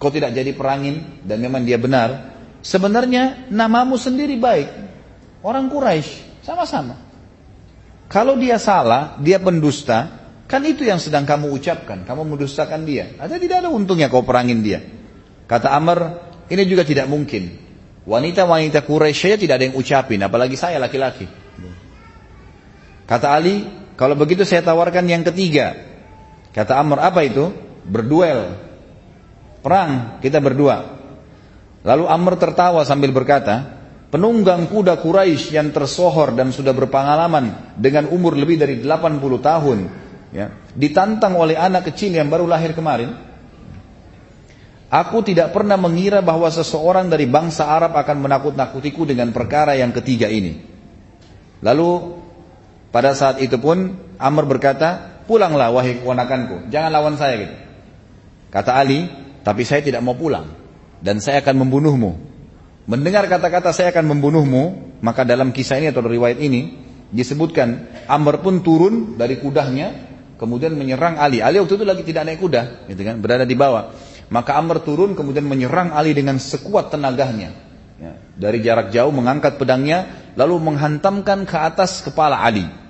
kau tidak jadi perangin dan memang dia benar, sebenarnya namamu sendiri baik. Orang Quraisy sama-sama. Kalau dia salah, dia pendusta, kan itu yang sedang kamu ucapkan. Kamu mendustakan dia. Ada tidak ada untungnya kau perangin dia. Kata Amr, ini juga tidak mungkin. Wanita-wanita Quraisy saja tidak ada yang ucapin, apalagi saya laki-laki. Kata Ali, kalau begitu saya tawarkan yang ketiga. Kata Amr, apa itu? Berduel. Perang, kita berdua. Lalu Amr tertawa sambil berkata, penunggang kuda Quraisy yang tersohor dan sudah berpengalaman dengan umur lebih dari 80 tahun, ya, ditantang oleh anak kecil yang baru lahir kemarin, Aku tidak pernah mengira bahwa seseorang dari bangsa Arab akan menakut-nakutiku dengan perkara yang ketiga ini. Lalu pada saat itu pun Amr berkata, pulanglah wahai keponakanku, jangan lawan saya gitu. Kata Ali, tapi saya tidak mau pulang dan saya akan membunuhmu. Mendengar kata-kata saya akan membunuhmu, maka dalam kisah ini atau riwayat ini disebutkan Amr pun turun dari kudanya kemudian menyerang Ali. Ali waktu itu lagi tidak naik kuda, gitu kan, berada di bawah. Maka Amr turun kemudian menyerang Ali dengan sekuat tenaganya. Ya, dari jarak jauh mengangkat pedangnya lalu menghantamkan ke atas kepala Ali.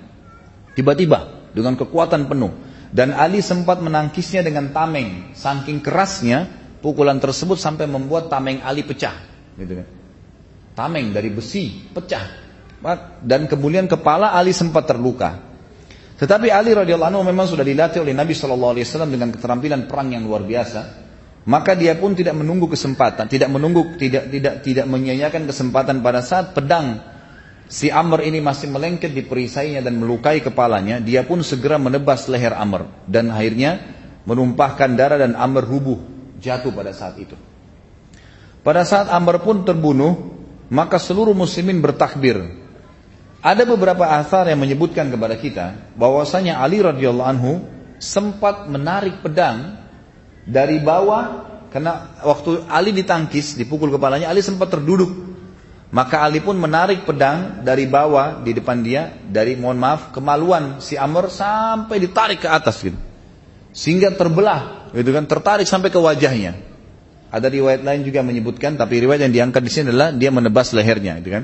Tiba-tiba dengan kekuatan penuh. Dan Ali sempat menangkisnya dengan tameng. Saking kerasnya pukulan tersebut sampai membuat tameng Ali pecah. Gitu kan. Tameng dari besi pecah. Dan kemudian kepala Ali sempat terluka. Tetapi Ali radhiyallahu anhu memang sudah dilatih oleh Nabi Shallallahu alaihi wasallam dengan keterampilan perang yang luar biasa. Maka dia pun tidak menunggu kesempatan, tidak menunggu, tidak tidak tidak menyanyikan kesempatan pada saat pedang si Amr ini masih melengket di perisainya dan melukai kepalanya, dia pun segera menebas leher Amr dan akhirnya menumpahkan darah dan Amr rubuh jatuh pada saat itu. Pada saat Amr pun terbunuh, maka seluruh muslimin bertakbir. Ada beberapa asar yang menyebutkan kepada kita bahwasanya Ali radhiyallahu anhu sempat menarik pedang dari bawah karena waktu Ali ditangkis, dipukul kepalanya, Ali sempat terduduk. Maka Ali pun menarik pedang dari bawah di depan dia, dari mohon maaf kemaluan si Amr sampai ditarik ke atas gitu. Sehingga terbelah, gitu kan, tertarik sampai ke wajahnya. Ada riwayat lain juga menyebutkan, tapi riwayat yang diangkat di sini adalah dia menebas lehernya, gitu kan.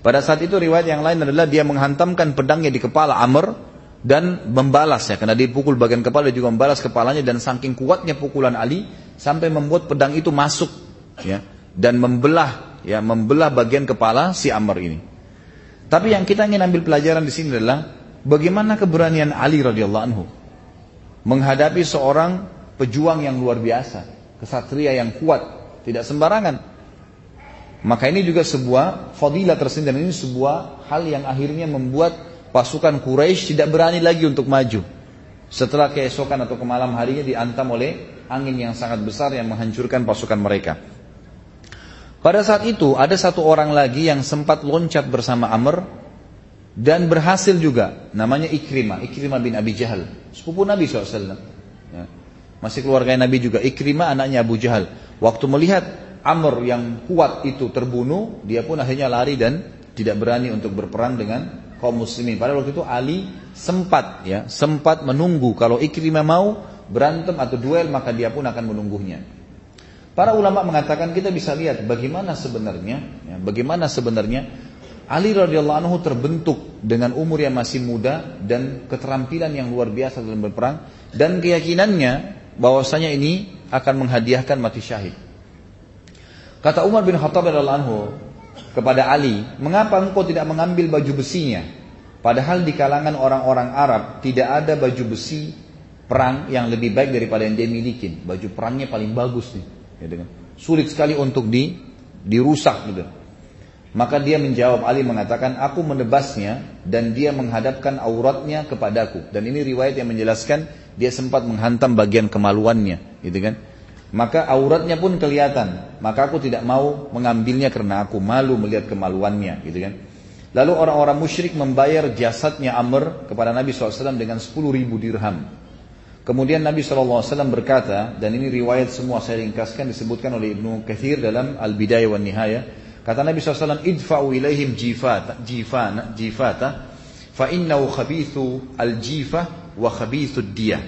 Pada saat itu riwayat yang lain adalah dia menghantamkan pedangnya di kepala Amr dan membalas ya, karena dia pukul bagian kepala dia juga membalas kepalanya dan saking kuatnya pukulan Ali sampai membuat pedang itu masuk ya dan membelah ya membelah bagian kepala si Amr ini. Tapi yang kita ingin ambil pelajaran di sini adalah bagaimana keberanian Ali radhiyallahu anhu menghadapi seorang pejuang yang luar biasa, kesatria yang kuat, tidak sembarangan. Maka ini juga sebuah fadilah tersendiri ini sebuah hal yang akhirnya membuat pasukan Quraisy tidak berani lagi untuk maju. Setelah keesokan atau ke malam harinya diantam oleh angin yang sangat besar yang menghancurkan pasukan mereka. Pada saat itu ada satu orang lagi yang sempat loncat bersama Amr dan berhasil juga. Namanya Ikrimah, Ikrimah bin Abi Jahal, sepupu Nabi SAW. Ya. Masih keluarga Nabi juga. Ikrimah anaknya Abu Jahal. Waktu melihat Amr yang kuat itu terbunuh, dia pun akhirnya lari dan tidak berani untuk berperang dengan kaum muslimin. Pada waktu itu Ali sempat ya, sempat menunggu kalau Ikrimah mau berantem atau duel maka dia pun akan menunggunya. Para ulama mengatakan kita bisa lihat bagaimana sebenarnya, ya, bagaimana sebenarnya Ali radhiyallahu anhu terbentuk dengan umur yang masih muda dan keterampilan yang luar biasa dalam berperang dan keyakinannya bahwasanya ini akan menghadiahkan mati syahid. Kata Umar bin Khattab radhiyallahu anhu kepada Ali, "Mengapa engkau tidak mengambil baju besinya? Padahal di kalangan orang-orang Arab tidak ada baju besi perang yang lebih baik daripada yang dia miliki. Baju perangnya paling bagus nih. Ya, dengan sulit sekali untuk di, dirusak gitu. Maka dia menjawab Ali mengatakan aku menebasnya dan dia menghadapkan auratnya kepadaku dan ini riwayat yang menjelaskan dia sempat menghantam bagian kemaluannya gitu kan. Maka auratnya pun kelihatan. Maka aku tidak mau mengambilnya karena aku malu melihat kemaluannya gitu kan. Lalu orang-orang musyrik membayar jasadnya Amr kepada Nabi SAW dengan 10 ribu dirham. Kemudian Nabi SAW berkata, dan ini riwayat semua saya ringkaskan disebutkan oleh Ibnu Kathir dalam Al-Bidayah wa Nihayah. Kata Nabi SAW, idfa'u ilaihim jifata, jifana, jifata, fa innahu khabithu al-jifah wa khabithu diyah.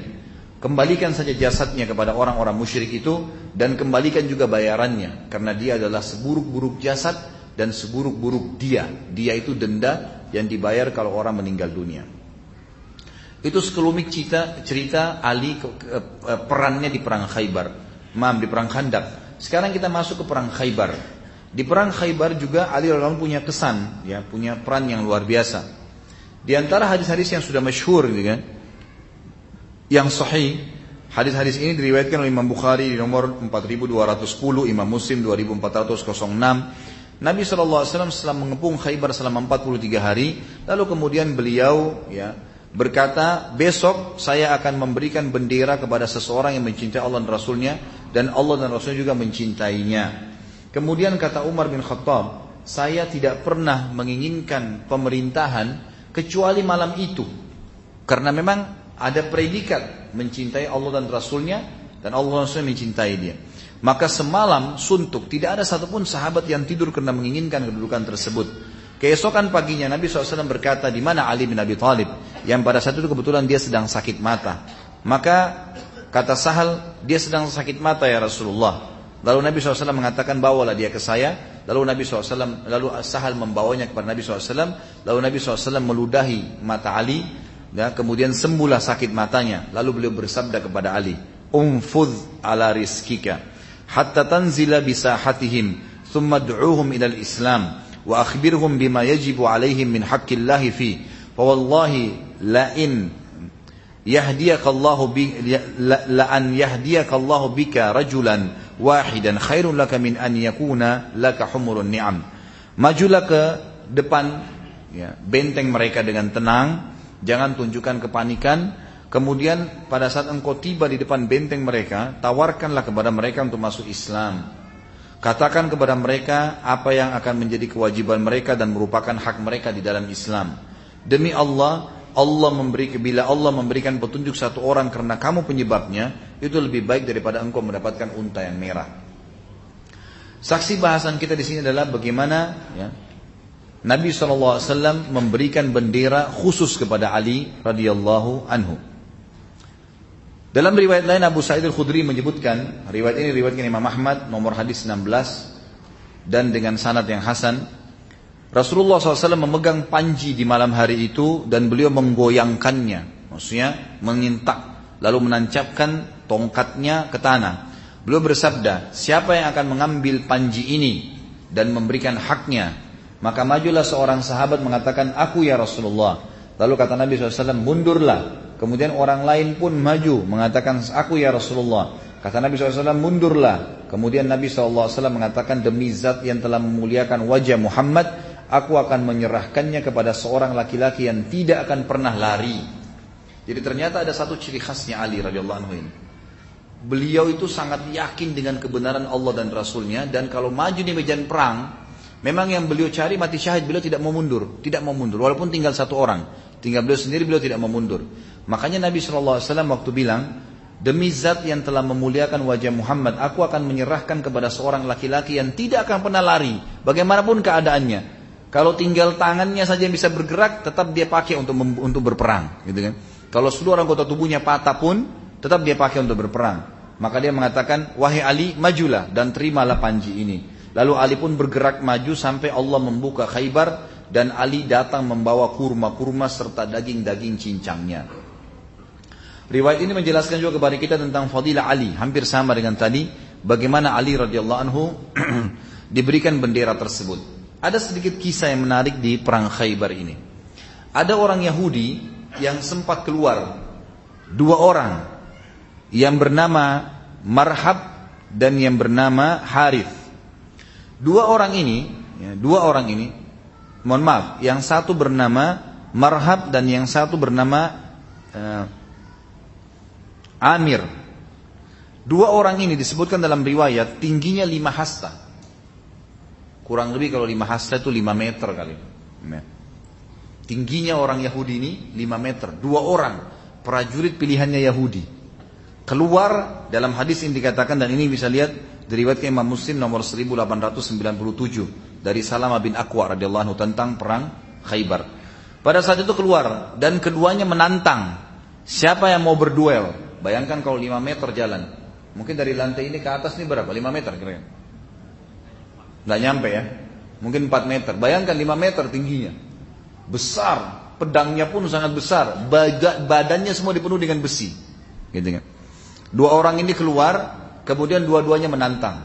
Kembalikan saja jasadnya kepada orang-orang musyrik itu dan kembalikan juga bayarannya karena dia adalah seburuk-buruk jasad dan seburuk-buruk dia. Dia itu denda yang dibayar kalau orang meninggal dunia. Itu sekelumit cerita, cerita Ali ke, ke, ke, perannya di perang Khaybar. Mam di perang Khandak. Sekarang kita masuk ke perang Khaybar. Di perang Khaybar juga Ali radhiyallahu punya kesan, ya, punya peran yang luar biasa. Di antara hadis-hadis yang sudah masyhur gitu kan. Yang sahih, hadis-hadis ini diriwayatkan oleh Imam Bukhari di nomor 4210, Imam Muslim 2406. Nabi SAW setelah mengepung Khaybar selama 43 hari, lalu kemudian beliau ya berkata, besok saya akan memberikan bendera kepada seseorang yang mencintai Allah dan Rasulnya, dan Allah dan Rasulnya juga mencintainya. Kemudian kata Umar bin Khattab, saya tidak pernah menginginkan pemerintahan kecuali malam itu. Karena memang ada predikat mencintai Allah dan Rasulnya, dan Allah dan Rasulnya mencintai dia. Maka semalam suntuk, tidak ada satupun sahabat yang tidur karena menginginkan kedudukan tersebut. Keesokan paginya Nabi SAW berkata di mana Ali bin Abi Thalib yang pada saat itu kebetulan dia sedang sakit mata. Maka kata Sahal dia sedang sakit mata ya Rasulullah. Lalu Nabi SAW mengatakan bawalah dia ke saya. Lalu Nabi SAW lalu Sahal membawanya kepada Nabi SAW. Lalu Nabi SAW meludahi mata Ali. Ya, kemudian sembuhlah sakit matanya. Lalu beliau bersabda kepada Ali, Umfudh ala rizkika hatta tanzila bisahatihim thumma du'uhum ilal Islam wa akhbirhum bima yajibu alaihim min haqqillahi fi. فوالله wallahi ya, la in yahdiyakallahu bi la an yahdiyakallahu bika rajulan wahidan khairun laka min an yakuna laka humurun ni'am. Majulah ke depan ya, benteng mereka dengan tenang jangan tunjukkan kepanikan. Kemudian pada saat engkau tiba di depan benteng mereka tawarkanlah kepada mereka untuk masuk Islam. Katakan kepada mereka apa yang akan menjadi kewajiban mereka dan merupakan hak mereka di dalam Islam. Demi Allah, Allah memberi bila Allah memberikan petunjuk satu orang karena kamu penyebabnya, itu lebih baik daripada engkau mendapatkan unta yang merah. Saksi bahasan kita di sini adalah bagaimana ya, Nabi SAW memberikan bendera khusus kepada Ali radhiyallahu anhu. Dalam riwayat lain Abu Sa'id al-Khudri menyebutkan, riwayat ini riwayatkan Imam Ahmad nomor hadis 16 dan dengan sanad yang hasan. Rasulullah SAW memegang panji di malam hari itu dan beliau menggoyangkannya, maksudnya mengintak, lalu menancapkan tongkatnya ke tanah. Beliau bersabda, siapa yang akan mengambil panji ini dan memberikan haknya, maka majulah seorang sahabat mengatakan, aku ya Rasulullah. Lalu kata Nabi SAW, mundurlah. Kemudian orang lain pun maju mengatakan, aku ya Rasulullah. Kata Nabi SAW, mundurlah. Kemudian Nabi SAW mengatakan, demi zat yang telah memuliakan wajah Muhammad, aku akan menyerahkannya kepada seorang laki-laki yang tidak akan pernah lari. Jadi ternyata ada satu ciri khasnya Ali radhiyallahu anhu ini. Beliau itu sangat yakin dengan kebenaran Allah dan Rasulnya dan kalau maju di medan perang, memang yang beliau cari mati syahid, beliau tidak mau mundur, tidak mau mundur, walaupun tinggal satu orang, tinggal beliau sendiri, beliau tidak mau mundur. Makanya Nabi SAW waktu bilang, demi zat yang telah memuliakan wajah Muhammad, aku akan menyerahkan kepada seorang laki-laki yang tidak akan pernah lari, bagaimanapun keadaannya. Kalau tinggal tangannya saja yang bisa bergerak, tetap dia pakai untuk untuk berperang, gitu kan? Kalau seluruh anggota tubuhnya patah pun, Tetap dia pakai untuk berperang. Maka dia mengatakan, wahai Ali, majulah dan terimalah panji ini. Lalu Ali pun bergerak maju sampai Allah membuka khaybar dan Ali datang membawa kurma-kurma serta daging-daging cincangnya. Riwayat ini menjelaskan juga kepada kita tentang fadilah Ali, hampir sama dengan tadi, bagaimana Ali radhiyallahu anhu diberikan bendera tersebut. Ada sedikit kisah yang menarik di perang Khaybar ini. Ada orang Yahudi yang sempat keluar, dua orang yang bernama Marhab dan yang bernama Harith. Dua orang ini, ya, dua orang ini, mohon maaf, yang satu bernama Marhab dan yang satu bernama uh, Amir. Dua orang ini disebutkan dalam riwayat tingginya lima hasta. Kurang lebih kalau lima hasta itu lima meter kali. Ya. Tingginya orang Yahudi ini lima meter. Dua orang prajurit pilihannya Yahudi keluar dalam hadis ini dikatakan dan ini bisa lihat diriwayatkan Imam Muslim nomor 1897 dari Salama bin Aqwa radhiyallahu tentang perang Khaybar. Pada saat itu keluar dan keduanya menantang siapa yang mau berduel. Bayangkan kalau 5 meter jalan. Mungkin dari lantai ini ke atas ini berapa? 5 meter kira-kira. Nggak nyampe ya. Mungkin 4 meter. Bayangkan 5 meter tingginya. Besar. Pedangnya pun sangat besar. Badannya semua dipenuhi dengan besi. Gitu kan. Dua orang ini keluar, kemudian dua-duanya menantang.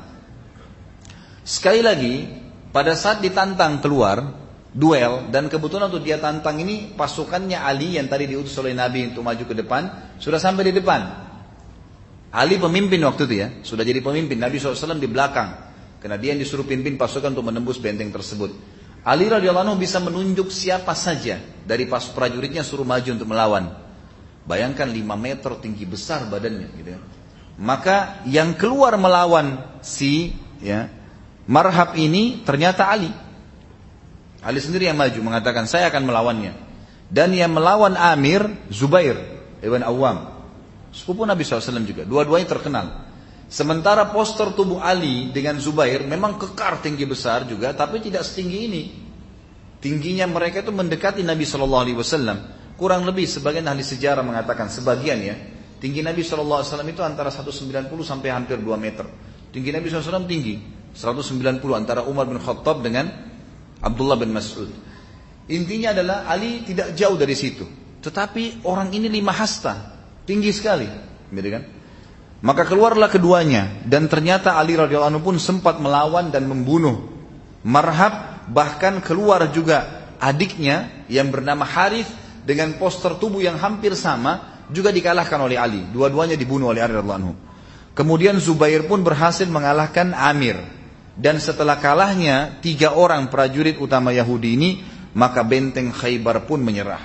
Sekali lagi, pada saat ditantang keluar, duel, dan kebetulan untuk dia tantang ini, pasukannya Ali yang tadi diutus oleh Nabi untuk maju ke depan, sudah sampai di depan. Ali pemimpin waktu itu ya, sudah jadi pemimpin. Nabi SAW di belakang. Karena dia yang disuruh pimpin pasukan untuk menembus benteng tersebut. Ali radhiyallahu bisa menunjuk siapa saja dari pas prajuritnya suruh maju untuk melawan. Bayangkan 5 meter tinggi besar badannya gitu ya. Maka yang keluar melawan si ya Marhab ini ternyata Ali. Ali sendiri yang maju mengatakan saya akan melawannya. Dan yang melawan Amir Zubair Ibn Awam. Sepupu Nabi SAW juga. Dua-duanya terkenal. Sementara poster tubuh Ali dengan Zubair memang kekar tinggi besar juga, tapi tidak setinggi ini. Tingginya mereka itu mendekati Nabi Wasallam. Kurang lebih sebagian ahli sejarah mengatakan sebagian ya, tinggi Nabi SAW itu antara 190 sampai hampir 2 meter. Tinggi Nabi SAW tinggi, 190 antara Umar bin Khattab dengan Abdullah bin Mas'ud. Intinya adalah Ali tidak jauh dari situ. Tetapi orang ini lima hasta, tinggi sekali, gitu kan? Maka keluarlah keduanya dan ternyata Ali radhiyallahu anhu pun sempat melawan dan membunuh Marhab bahkan keluar juga adiknya yang bernama Harith dengan poster tubuh yang hampir sama juga dikalahkan oleh Ali. Dua-duanya dibunuh oleh Ali radhiallahu anhu. Kemudian Zubair pun berhasil mengalahkan Amir. Dan setelah kalahnya tiga orang prajurit utama Yahudi ini, maka benteng Khaybar pun menyerah.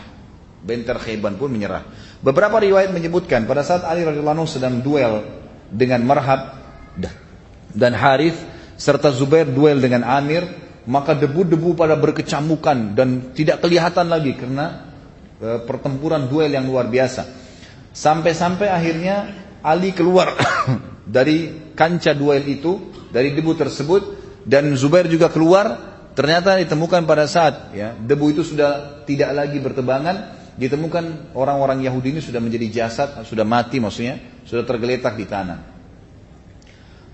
Benteng Khaybar pun menyerah. Beberapa riwayat menyebutkan pada saat Ali radhiallahu anhu sedang duel dengan Marhab dan Harith serta Zubair duel dengan Amir, maka debu-debu pada berkecamukan dan tidak kelihatan lagi karena pertempuran duel yang luar biasa. Sampai-sampai akhirnya Ali keluar dari kancah duel itu, dari debu tersebut, dan Zubair juga keluar. Ternyata ditemukan pada saat ya debu itu sudah tidak lagi bertebangan, ditemukan orang-orang Yahudi ini sudah menjadi jasad, sudah mati maksudnya, sudah tergeletak di tanah.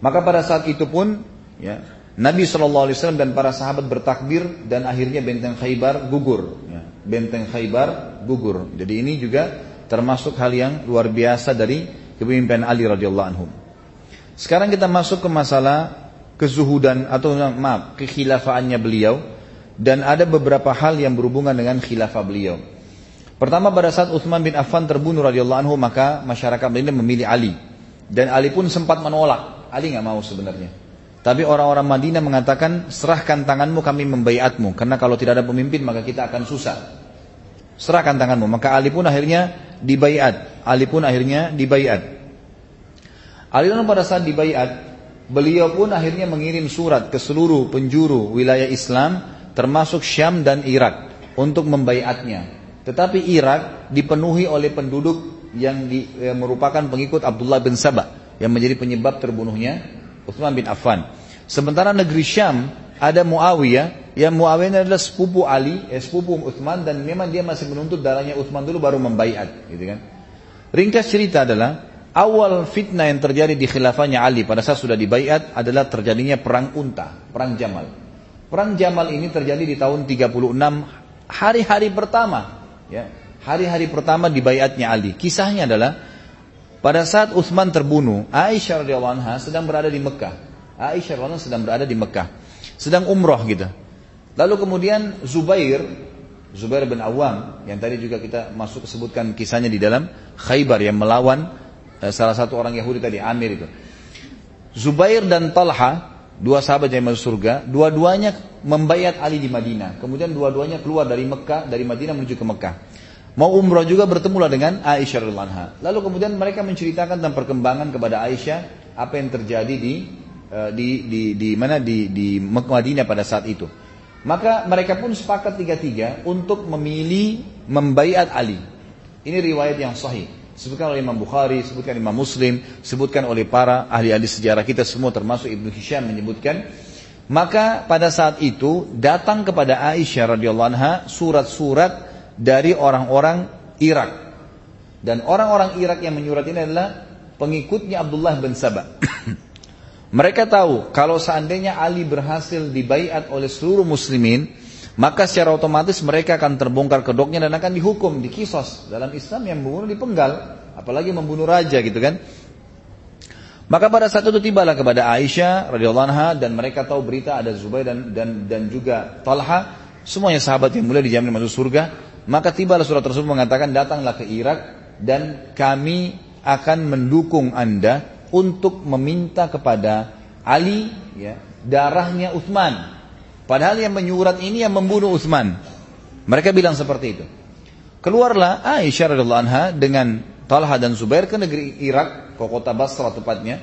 Maka pada saat itu pun ya Nabi SAW dan para sahabat bertakbir dan akhirnya benteng Khaybar gugur. Ya, benteng Khaybar gugur. Jadi ini juga termasuk hal yang luar biasa dari kepemimpinan Ali radhiyallahu anhu. Sekarang kita masuk ke masalah kezuhudan atau maaf kekhilafaannya beliau dan ada beberapa hal yang berhubungan dengan khilafah beliau. Pertama pada saat Utsman bin Affan terbunuh radhiyallahu anhu maka masyarakat Madinah memilih Ali dan Ali pun sempat menolak. Ali nggak mau sebenarnya. Tapi orang-orang Madinah mengatakan serahkan tanganmu kami membaiatmu karena kalau tidak ada pemimpin maka kita akan susah. Serahkan tanganmu. Maka Ali pun akhirnya dibaiat. Ali pun akhirnya dibaiat. Ali pun pada saat dibaiat Beliau pun akhirnya mengirim surat ke seluruh penjuru wilayah Islam termasuk Syam dan Irak untuk membaiatnya. Tetapi Irak dipenuhi oleh penduduk yang, di, yang merupakan pengikut Abdullah bin Sabah yang menjadi penyebab terbunuhnya Uthman bin Affan. Sementara negeri Syam ada Muawiyah yang Muawiyah adalah sepupu Ali, eh, sepupu Uthman dan memang dia masih menuntut darahnya Uthman dulu baru membaiat, gitu kan. Ringkas cerita adalah Awal fitnah yang terjadi di khilafahnya Ali pada saat sudah dibaiat adalah terjadinya perang unta, perang Jamal. Perang Jamal ini terjadi di tahun 36 hari-hari pertama, ya. Hari-hari pertama dibaiatnya Ali. Kisahnya adalah pada saat Utsman terbunuh, Aisyah radhiyallahu anha sedang berada di Mekah. Aisyah radhiyallahu sedang berada di Mekah. Sedang umroh gitu. Lalu kemudian Zubair Zubair bin Awam yang tadi juga kita masuk sebutkan kisahnya di dalam Khaybar yang melawan Eh, salah satu orang Yahudi tadi Amir itu. Zubair dan Talha, dua sahabat yang masuk surga, dua-duanya membayat Ali di Madinah. Kemudian dua-duanya keluar dari Mekah, dari Madinah menuju ke Mekah. Mau umrah juga bertemu dengan Aisyah radhiallahu anha. Lalu kemudian mereka menceritakan tentang perkembangan kepada Aisyah apa yang terjadi di eh, di di, di mana di di Madinah pada saat itu. Maka mereka pun sepakat tiga-tiga untuk memilih membayat Ali. Ini riwayat yang sahih. Sebutkan oleh Imam Bukhari, sebutkan Imam Muslim, sebutkan oleh para ahli-ahli sejarah kita semua termasuk Ibnu Hisham menyebutkan. Maka pada saat itu datang kepada Aisyah radhiyallahu anha surat-surat dari orang-orang Irak. Dan orang-orang Irak yang menyurat ini adalah pengikutnya Abdullah bin Sabah. Mereka tahu kalau seandainya Ali berhasil dibaiat oleh seluruh muslimin, maka secara otomatis mereka akan terbongkar kedoknya dan akan dihukum, dikisos. Dalam Islam yang membunuh dipenggal, apalagi membunuh raja gitu kan. Maka pada saat itu tibalah kepada Aisyah radhiyallahu anha dan mereka tahu berita ada Zubair dan dan dan juga Talha, semuanya sahabat yang mulai dijamin masuk surga. Maka tibalah surat tersebut mengatakan datanglah ke Irak dan kami akan mendukung Anda untuk meminta kepada Ali ya, darahnya Uthman Padahal yang menyurat ini yang membunuh Utsman. Mereka bilang seperti itu. Keluarlah Aisyah radhiallahu anha dengan Talha dan Zubair ke negeri Irak, ke kota Basra tepatnya.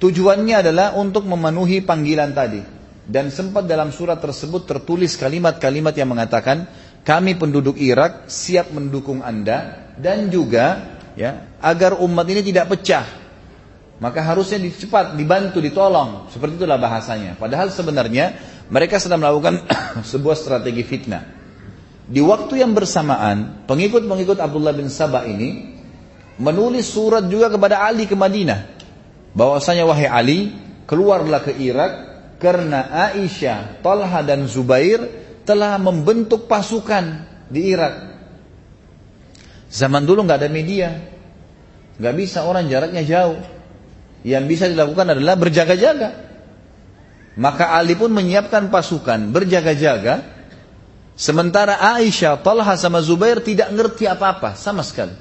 Tujuannya adalah untuk memenuhi panggilan tadi. Dan sempat dalam surat tersebut tertulis kalimat-kalimat yang mengatakan, kami penduduk Irak siap mendukung Anda dan juga ya agar umat ini tidak pecah. Maka harusnya cepat dibantu, ditolong. Seperti itulah bahasanya. Padahal sebenarnya mereka sedang melakukan sebuah strategi fitnah. Di waktu yang bersamaan, pengikut-pengikut Abdullah bin Sabah ini menulis surat juga kepada Ali ke Madinah. Bahwasanya wahai Ali, keluarlah ke Irak karena Aisyah, Talha dan Zubair telah membentuk pasukan di Irak. Zaman dulu nggak ada media, nggak bisa orang jaraknya jauh. Yang bisa dilakukan adalah berjaga-jaga. Maka Ali pun menyiapkan pasukan berjaga-jaga. Sementara Aisyah, Talha sama Zubair tidak ngerti apa-apa sama sekali.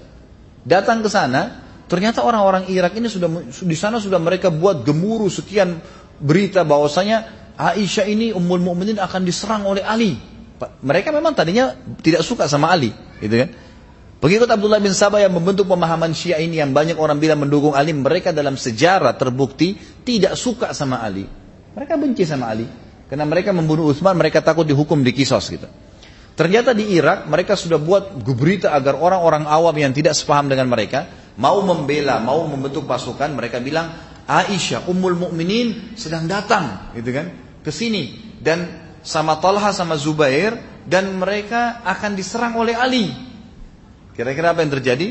Datang ke sana, ternyata orang-orang Irak ini sudah di sana sudah mereka buat gemuruh sekian berita bahwasanya Aisyah ini Ummul Mukminin akan diserang oleh Ali. Mereka memang tadinya tidak suka sama Ali, gitu kan? Pengikut Abdullah bin Sabah yang membentuk pemahaman Syiah ini yang banyak orang bilang mendukung Ali, mereka dalam sejarah terbukti tidak suka sama Ali. Mereka benci sama Ali. Karena mereka membunuh Utsman, mereka takut dihukum di kisos gitu. Ternyata di Irak mereka sudah buat berita agar orang-orang awam yang tidak sepaham dengan mereka mau membela, mau membentuk pasukan. Mereka bilang Aisyah Ummul Mukminin sedang datang, gitu kan? Ke sini dan sama Talha sama Zubair dan mereka akan diserang oleh Ali. Kira-kira apa yang terjadi?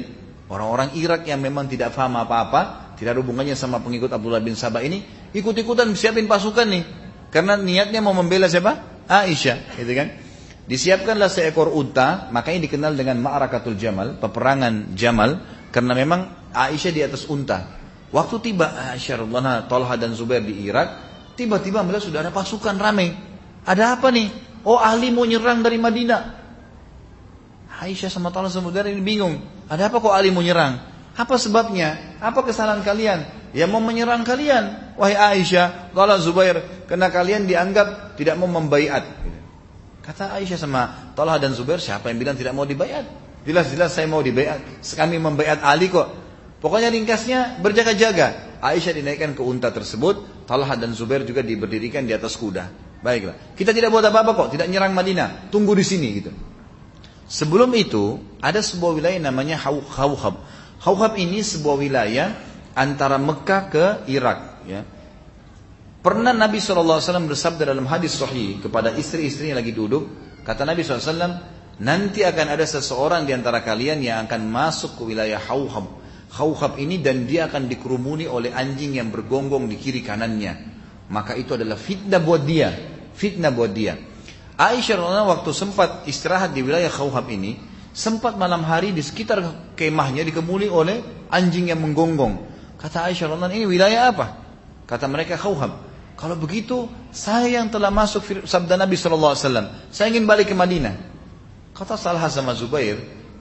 Orang-orang Irak yang memang tidak paham apa-apa, tidak ada hubungannya sama pengikut Abdullah bin Sabah ini, ikut-ikutan siapin pasukan nih. Karena niatnya mau membela siapa? Aisyah, gitu kan? Disiapkanlah seekor unta, makanya dikenal dengan Ma'rakatul Jamal, peperangan Jamal, karena memang Aisyah di atas unta. Waktu tiba Aisyah Talha dan Zubair di Irak, tiba-tiba melihat sudah ada pasukan ramai. Ada apa nih? Oh ahli mau nyerang dari Madinah. Aisyah sama Talha saudara ini bingung. Ada apa kok ahli mau nyerang? Apa sebabnya? Apa kesalahan kalian? Ya mau menyerang kalian. Wahai Aisyah, Talha Zubair. Karena kalian dianggap tidak mau membaiat. Kata Aisyah sama Talha dan Zubair, siapa yang bilang tidak mau dibaiat? Jelas-jelas saya mau dibaiat. Kami membaiat Ali kok. Pokoknya ringkasnya berjaga-jaga. Aisyah dinaikkan ke unta tersebut. Talha dan Zubair juga diberdirikan di atas kuda. Baiklah. Kita tidak buat apa-apa kok, tidak nyerang Madinah. Tunggu di sini gitu. Sebelum itu, ada sebuah wilayah namanya Hauhab. Hauhab ini sebuah wilayah antara Mekah ke Irak. Ya. Pernah Nabi SAW bersabda dalam hadis sahih kepada istri-istri yang lagi duduk. Kata Nabi SAW, nanti akan ada seseorang di antara kalian yang akan masuk ke wilayah Hauhab. Hauhab ini dan dia akan dikerumuni oleh anjing yang bergonggong di kiri kanannya. Maka itu adalah fitnah buat dia fitnah buat dia. Aisyah radhiyallahu waktu sempat istirahat di wilayah Khawhab ini, sempat malam hari di sekitar kemahnya dikemuli oleh anjing yang menggonggong. Kata Aisyah radhiyallahu ini wilayah apa? Kata mereka Khawhab. Kalau begitu, saya yang telah masuk sabda Nabi SAW, saya ingin balik ke Madinah. Kata Salah sama Zubair,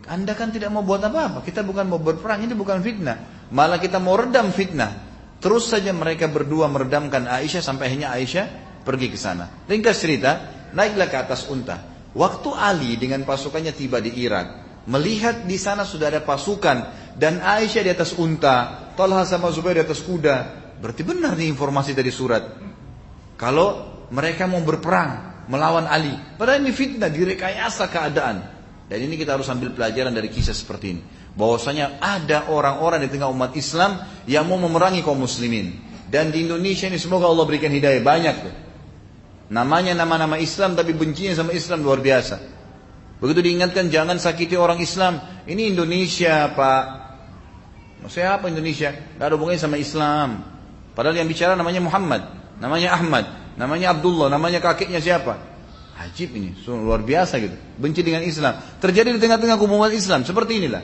anda kan tidak mau buat apa-apa, kita bukan mau berperang, ini bukan fitnah. Malah kita mau redam fitnah. Terus saja mereka berdua meredamkan Aisyah sampai akhirnya Aisyah pergi ke sana. Ringkas cerita, naiklah ke atas unta. Waktu Ali dengan pasukannya tiba di Irak, melihat di sana sudah ada pasukan dan Aisyah di atas unta, Talha sama Zubair di atas kuda. Berarti benar nih informasi dari surat. Kalau mereka mau berperang melawan Ali, padahal ini fitnah, direkayasa keadaan. Dan ini kita harus ambil pelajaran dari kisah seperti ini. Bahwasanya ada orang-orang di tengah umat Islam yang mau memerangi kaum muslimin. Dan di Indonesia ini semoga Allah berikan hidayah banyak tuh. Namanya nama-nama Islam tapi bencinya sama Islam luar biasa. Begitu diingatkan jangan sakiti orang Islam. Ini Indonesia pak. Maksudnya apa Indonesia? Gak ada hubungannya sama Islam. Padahal yang bicara namanya Muhammad. Namanya Ahmad. Namanya Abdullah. Namanya kakeknya siapa? Ajib ini. Luar biasa gitu. Benci dengan Islam. Terjadi di tengah-tengah kumpulan Islam. Seperti inilah.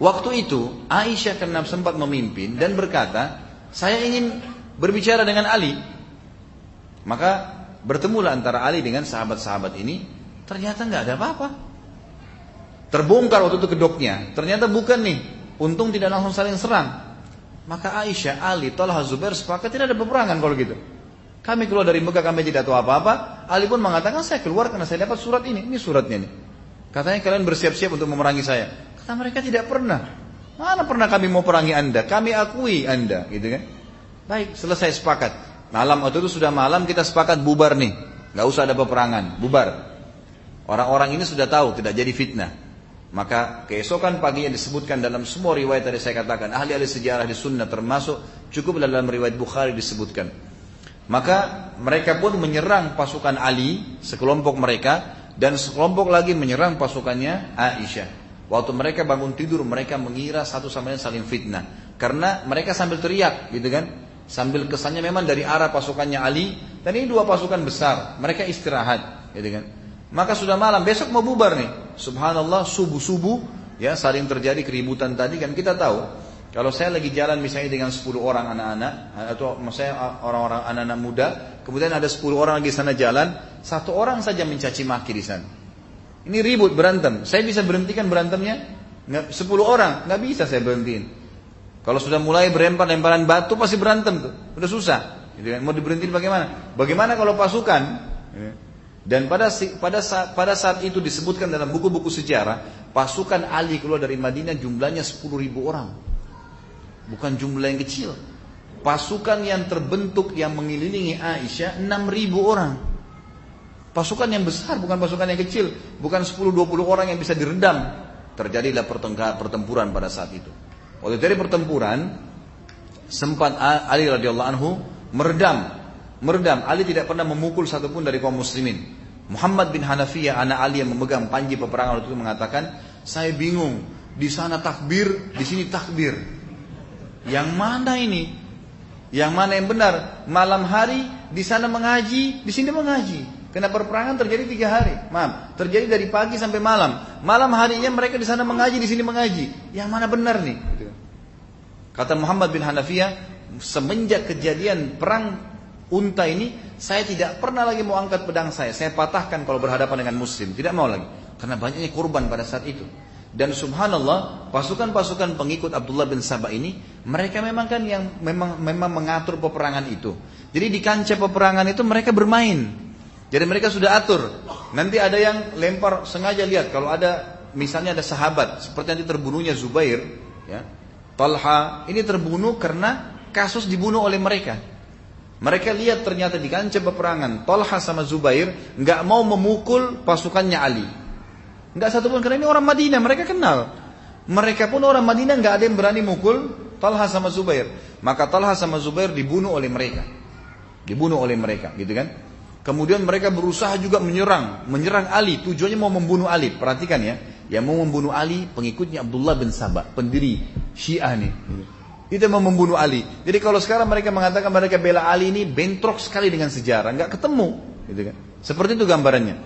Waktu itu Aisyah karena sempat memimpin dan berkata, saya ingin berbicara dengan Ali. Maka bertemulah antara Ali dengan sahabat-sahabat ini, ternyata nggak ada apa-apa. Terbongkar waktu itu kedoknya, ternyata bukan nih. Untung tidak langsung saling serang. Maka Aisyah, Ali, Talha, Zubair sepakat tidak ada peperangan kalau gitu. Kami keluar dari Mekah, kami tidak tahu apa-apa. Ali pun mengatakan, saya keluar karena saya dapat surat ini. Ini suratnya nih. Katanya kalian bersiap-siap untuk memerangi saya. Kata mereka tidak pernah. Mana pernah kami mau perangi anda? Kami akui anda, gitu kan? Baik, selesai sepakat. Malam waktu itu sudah malam kita sepakat bubar nih. Gak usah ada peperangan, bubar. Orang-orang ini sudah tahu tidak jadi fitnah. Maka keesokan pagi yang disebutkan dalam semua riwayat tadi saya katakan ahli-ahli sejarah di sunnah termasuk cukup dalam riwayat Bukhari disebutkan. Maka mereka pun menyerang pasukan Ali sekelompok mereka dan sekelompok lagi menyerang pasukannya Aisyah. Waktu mereka bangun tidur mereka mengira satu sama lain saling fitnah karena mereka sambil teriak gitu kan Sambil kesannya memang dari arah pasukannya Ali dan ini dua pasukan besar, mereka istirahat, gitu kan. Maka sudah malam, besok mau bubar nih. Subhanallah, subuh-subuh ya saling terjadi keributan tadi kan kita tahu kalau saya lagi jalan misalnya dengan 10 orang anak-anak atau saya orang-orang anak-anak muda, kemudian ada 10 orang lagi sana jalan, satu orang saja mencaci maki di sana. Ini ribut berantem. Saya bisa berhentikan berantemnya? Nggak, 10 orang, nggak bisa saya berhentiin. Kalau sudah mulai berlempar-lemparan batu pasti berantem tuh. Udah susah. Gitu kan? Mau diberhentiin bagaimana? Bagaimana kalau pasukan? Gitu. Dan pada pada saat, pada saat itu disebutkan dalam buku-buku sejarah, pasukan Ali keluar dari Madinah jumlahnya 10 ribu orang. Bukan jumlah yang kecil. Pasukan yang terbentuk yang mengelilingi Aisyah 6 ribu orang. Pasukan yang besar, bukan pasukan yang kecil. Bukan 10-20 orang yang bisa diredam. Terjadilah pertempuran pada saat itu. Waktu dari pertempuran sempat Ali radhiyallahu anhu meredam meredam. Ali tidak pernah memukul satupun dari kaum muslimin. Muhammad bin Hanafiyah, anak Ali yang memegang panji peperangan itu mengatakan, saya bingung, di sana takbir, di sini takbir. Yang mana ini? Yang mana yang benar? Malam hari di sana mengaji, di sini mengaji. Karena perperangan terjadi tiga hari. Maaf, terjadi dari pagi sampai malam. Malam harinya mereka di sana mengaji, di sini mengaji. Yang mana benar nih? Gitu. Kata Muhammad bin Hanafiyah, semenjak kejadian perang unta ini, saya tidak pernah lagi mau angkat pedang saya. Saya patahkan kalau berhadapan dengan muslim. Tidak mau lagi. Karena banyaknya kurban pada saat itu. Dan subhanallah, pasukan-pasukan pengikut Abdullah bin Sabah ini, mereka memang kan yang memang memang mengatur peperangan itu. Jadi di kancah peperangan itu mereka bermain. Jadi mereka sudah atur. Nanti ada yang lempar sengaja lihat kalau ada misalnya ada sahabat seperti nanti terbunuhnya Zubair, ya. Talha ini terbunuh karena kasus dibunuh oleh mereka. Mereka lihat ternyata di kancah peperangan Talha sama Zubair nggak mau memukul pasukannya Ali. Nggak satu pun karena ini orang Madinah mereka kenal. Mereka pun orang Madinah nggak ada yang berani mukul Talha sama Zubair. Maka Talha sama Zubair dibunuh oleh mereka. Dibunuh oleh mereka, gitu kan? Kemudian mereka berusaha juga menyerang, menyerang Ali. Tujuannya mau membunuh Ali. Perhatikan ya, yang mau membunuh Ali pengikutnya Abdullah bin Sabah, pendiri Syiah nih. Itu mau membunuh Ali. Jadi kalau sekarang mereka mengatakan mereka bela Ali ini bentrok sekali dengan sejarah, nggak ketemu, gitu kan? Seperti itu gambarannya.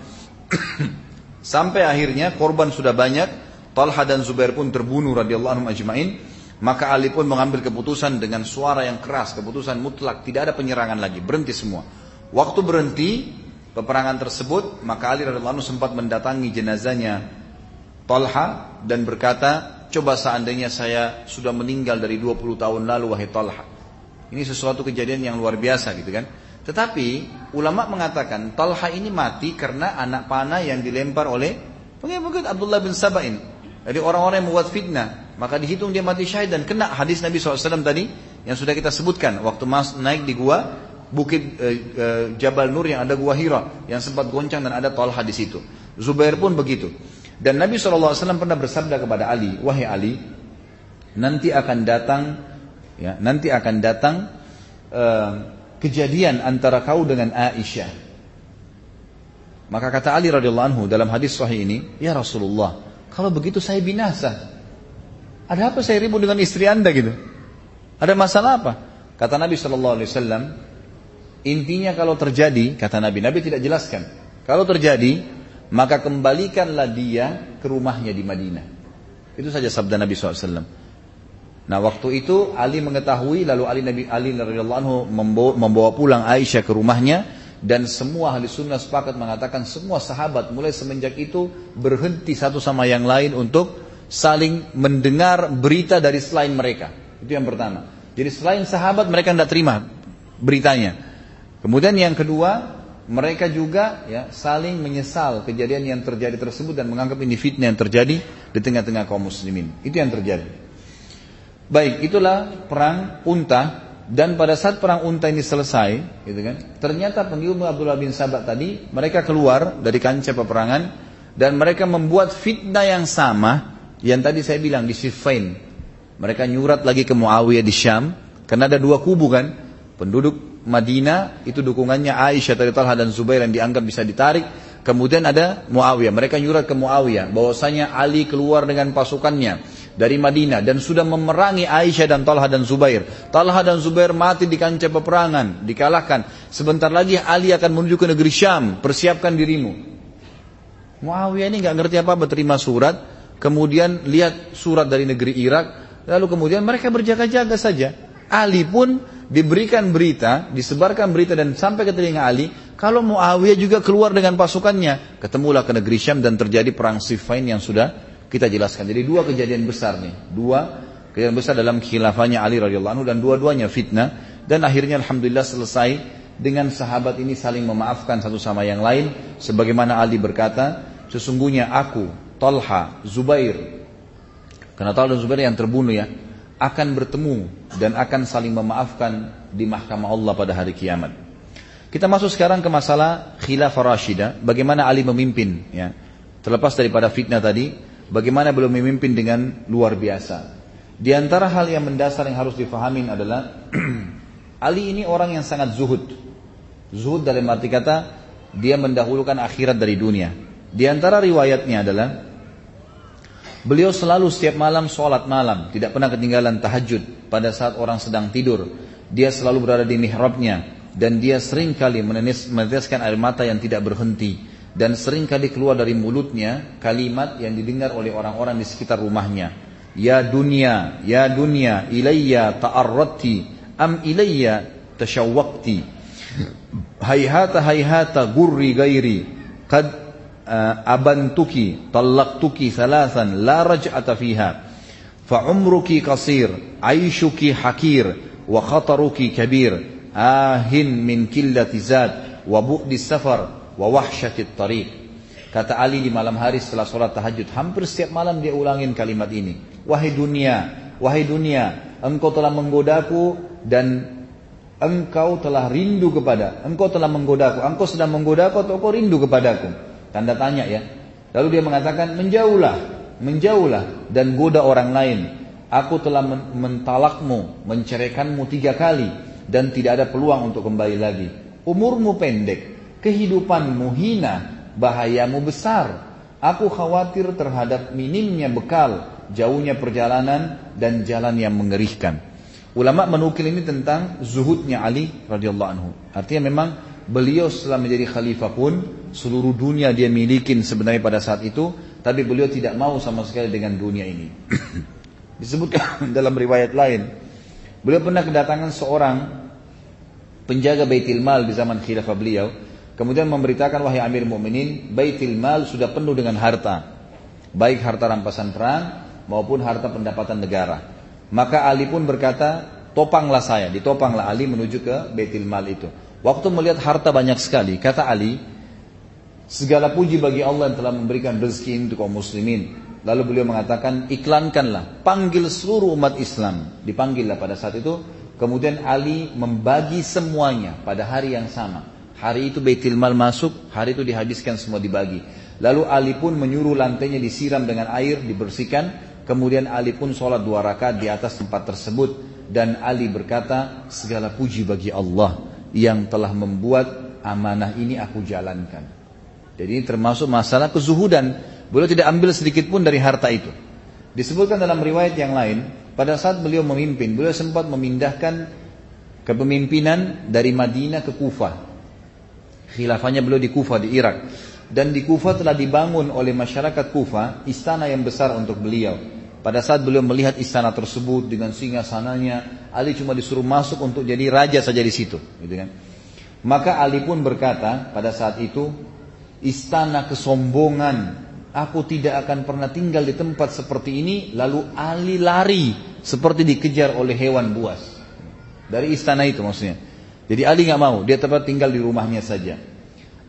Sampai akhirnya korban sudah banyak, Talha dan Zubair pun terbunuh radhiyallahu anhum ajmain. Maka Ali pun mengambil keputusan dengan suara yang keras, keputusan mutlak, tidak ada penyerangan lagi, berhenti semua. Waktu berhenti peperangan tersebut, maka Ali radhiallahu anhu sempat mendatangi jenazahnya Talha dan berkata, coba seandainya saya sudah meninggal dari 20 tahun lalu wahai Talha. Ini sesuatu kejadian yang luar biasa gitu kan. Tetapi ulama mengatakan Talha ini mati karena anak panah yang dilempar oleh pengikut Abdullah bin Saba'in. Jadi orang-orang yang membuat fitnah, maka dihitung dia mati syahid dan kena hadis Nabi SAW tadi yang sudah kita sebutkan waktu mas naik di gua bukit e, e, Jabal Nur yang ada gua Hira yang sempat goncang dan ada Talha di situ. Zubair pun begitu. Dan Nabi SAW pernah bersabda kepada Ali, wahai Ali, nanti akan datang, ya, nanti akan datang e, kejadian antara kau dengan Aisyah. Maka kata Ali radhiyallahu anhu dalam hadis sahih ini, ya Rasulullah, kalau begitu saya binasa. Ada apa saya ribut dengan istri anda gitu? Ada masalah apa? Kata Nabi Shallallahu Alaihi Wasallam, Intinya kalau terjadi, kata Nabi, Nabi tidak jelaskan. Kalau terjadi, maka kembalikanlah dia ke rumahnya di Madinah. Itu saja sabda Nabi SAW. Nah waktu itu Ali mengetahui lalu Ali Nabi Ali radhiyallahu anhu membawa, membawa pulang Aisyah ke rumahnya dan semua ahli sunnah sepakat mengatakan semua sahabat mulai semenjak itu berhenti satu sama yang lain untuk saling mendengar berita dari selain mereka. Itu yang pertama. Jadi selain sahabat mereka tidak terima beritanya. Kemudian yang kedua, mereka juga ya saling menyesal kejadian yang terjadi tersebut dan menganggap ini fitnah yang terjadi di tengah-tengah kaum muslimin. Itu yang terjadi. Baik, itulah perang unta dan pada saat perang unta ini selesai, gitu kan? Ternyata pengikut Abdullah bin Sabah tadi mereka keluar dari kancah peperangan dan mereka membuat fitnah yang sama yang tadi saya bilang di Siffin. Mereka nyurat lagi ke Muawiyah di Syam karena ada dua kubu kan, penduduk Madinah itu dukungannya Aisyah dari Talha dan Zubair yang dianggap bisa ditarik. Kemudian ada Muawiyah. Mereka nyurat ke Muawiyah bahwasanya Ali keluar dengan pasukannya dari Madinah dan sudah memerangi Aisyah dan Talha dan Zubair. Talha dan Zubair mati di kancah peperangan, dikalahkan. Sebentar lagi Ali akan menuju ke negeri Syam, persiapkan dirimu. Muawiyah ini nggak ngerti apa-apa surat, kemudian lihat surat dari negeri Irak, lalu kemudian mereka berjaga-jaga saja. Ali pun diberikan berita, disebarkan berita dan sampai ke telinga Ali, kalau Muawiyah juga keluar dengan pasukannya, ketemulah ke negeri Syam dan terjadi perang Siffin yang sudah kita jelaskan. Jadi dua kejadian besar nih, dua kejadian besar dalam khilafahnya Ali radhiyallahu anhu dan dua-duanya fitnah dan akhirnya alhamdulillah selesai dengan sahabat ini saling memaafkan satu sama yang lain sebagaimana Ali berkata, sesungguhnya aku, Talha, Zubair karena Talha dan Zubair yang terbunuh ya, akan bertemu dan akan saling memaafkan di mahkamah Allah pada hari kiamat. Kita masuk sekarang ke masalah khilafah Rashidah, bagaimana Ali memimpin ya. Terlepas daripada fitnah tadi, bagaimana belum memimpin dengan luar biasa. Di antara hal yang mendasar yang harus difahamin adalah Ali ini orang yang sangat zuhud. Zuhud dalam arti kata dia mendahulukan akhirat dari dunia. Di antara riwayatnya adalah beliau selalu setiap malam sholat malam, tidak pernah ketinggalan tahajud pada saat orang sedang tidur. Dia selalu berada di mihrabnya dan dia sering kali meneteskan air mata yang tidak berhenti dan sering kali keluar dari mulutnya kalimat yang didengar oleh orang-orang di sekitar rumahnya. Ya dunia, ya dunia, ilayya ta'arratti am ilayya tashawwaqti. Hayhata hayhata gurri gairi qad uh, abantuki talaqtuki thalathan la raj'ata fiha. Fa'umruki qasir, aishuki hakir, wa khataruki kabir ahin min killati zad wa bu'di safar wa wahsyatit tariq. Kata Ali di malam hari setelah sholat tahajud, hampir setiap malam dia ulangin kalimat ini. Wahai dunia, wahai dunia, engkau telah menggodaku dan engkau telah rindu kepada, engkau telah menggodaku, engkau sedang menggodaku atau engkau rindu kepadaku. Tanda tanya ya. Lalu dia mengatakan, menjauhlah, menjauhlah dan goda orang lain. Aku telah mentalakmu, menceraikanmu tiga kali dan tidak ada peluang untuk kembali lagi. Umurmu pendek, kehidupanmu hina, bahayamu besar. Aku khawatir terhadap minimnya bekal, jauhnya perjalanan dan jalan yang mengerikan. Ulama menukil ini tentang zuhudnya Ali radhiyallahu anhu. Artinya memang beliau setelah menjadi khalifah pun seluruh dunia dia milikin sebenarnya pada saat itu, tapi beliau tidak mau sama sekali dengan dunia ini. Disebutkan dalam riwayat lain, Beliau pernah kedatangan seorang penjaga Baitul Mal di zaman khilafah beliau, kemudian memberitakan wahai Amir Mukminin, Baitul Mal sudah penuh dengan harta, baik harta rampasan perang maupun harta pendapatan negara. Maka Ali pun berkata, topanglah saya, ditopanglah Ali menuju ke Baitul Mal itu. Waktu melihat harta banyak sekali, kata Ali, segala puji bagi Allah yang telah memberikan rezeki untuk kaum muslimin. Lalu beliau mengatakan, iklankanlah, panggil seluruh umat Islam. Dipanggillah pada saat itu. Kemudian Ali membagi semuanya pada hari yang sama. Hari itu Baitul Mal masuk, hari itu dihabiskan semua dibagi. Lalu Ali pun menyuruh lantainya disiram dengan air, dibersihkan. Kemudian Ali pun sholat dua rakaat di atas tempat tersebut. Dan Ali berkata, segala puji bagi Allah yang telah membuat amanah ini aku jalankan. Jadi ini termasuk masalah kezuhudan. Beliau tidak ambil sedikit pun dari harta itu. Disebutkan dalam riwayat yang lain, pada saat beliau memimpin, beliau sempat memindahkan kepemimpinan dari Madinah ke Kufah. Khilafahnya beliau di Kufah di Irak. Dan di Kufah telah dibangun oleh masyarakat Kufah istana yang besar untuk beliau. Pada saat beliau melihat istana tersebut dengan singa sananya, Ali cuma disuruh masuk untuk jadi raja saja di situ, gitu kan. Maka Ali pun berkata pada saat itu, istana kesombongan Aku tidak akan pernah tinggal di tempat seperti ini. Lalu Ali lari seperti dikejar oleh hewan buas. Dari istana itu maksudnya. Jadi Ali nggak mau, dia tetap tinggal di rumahnya saja.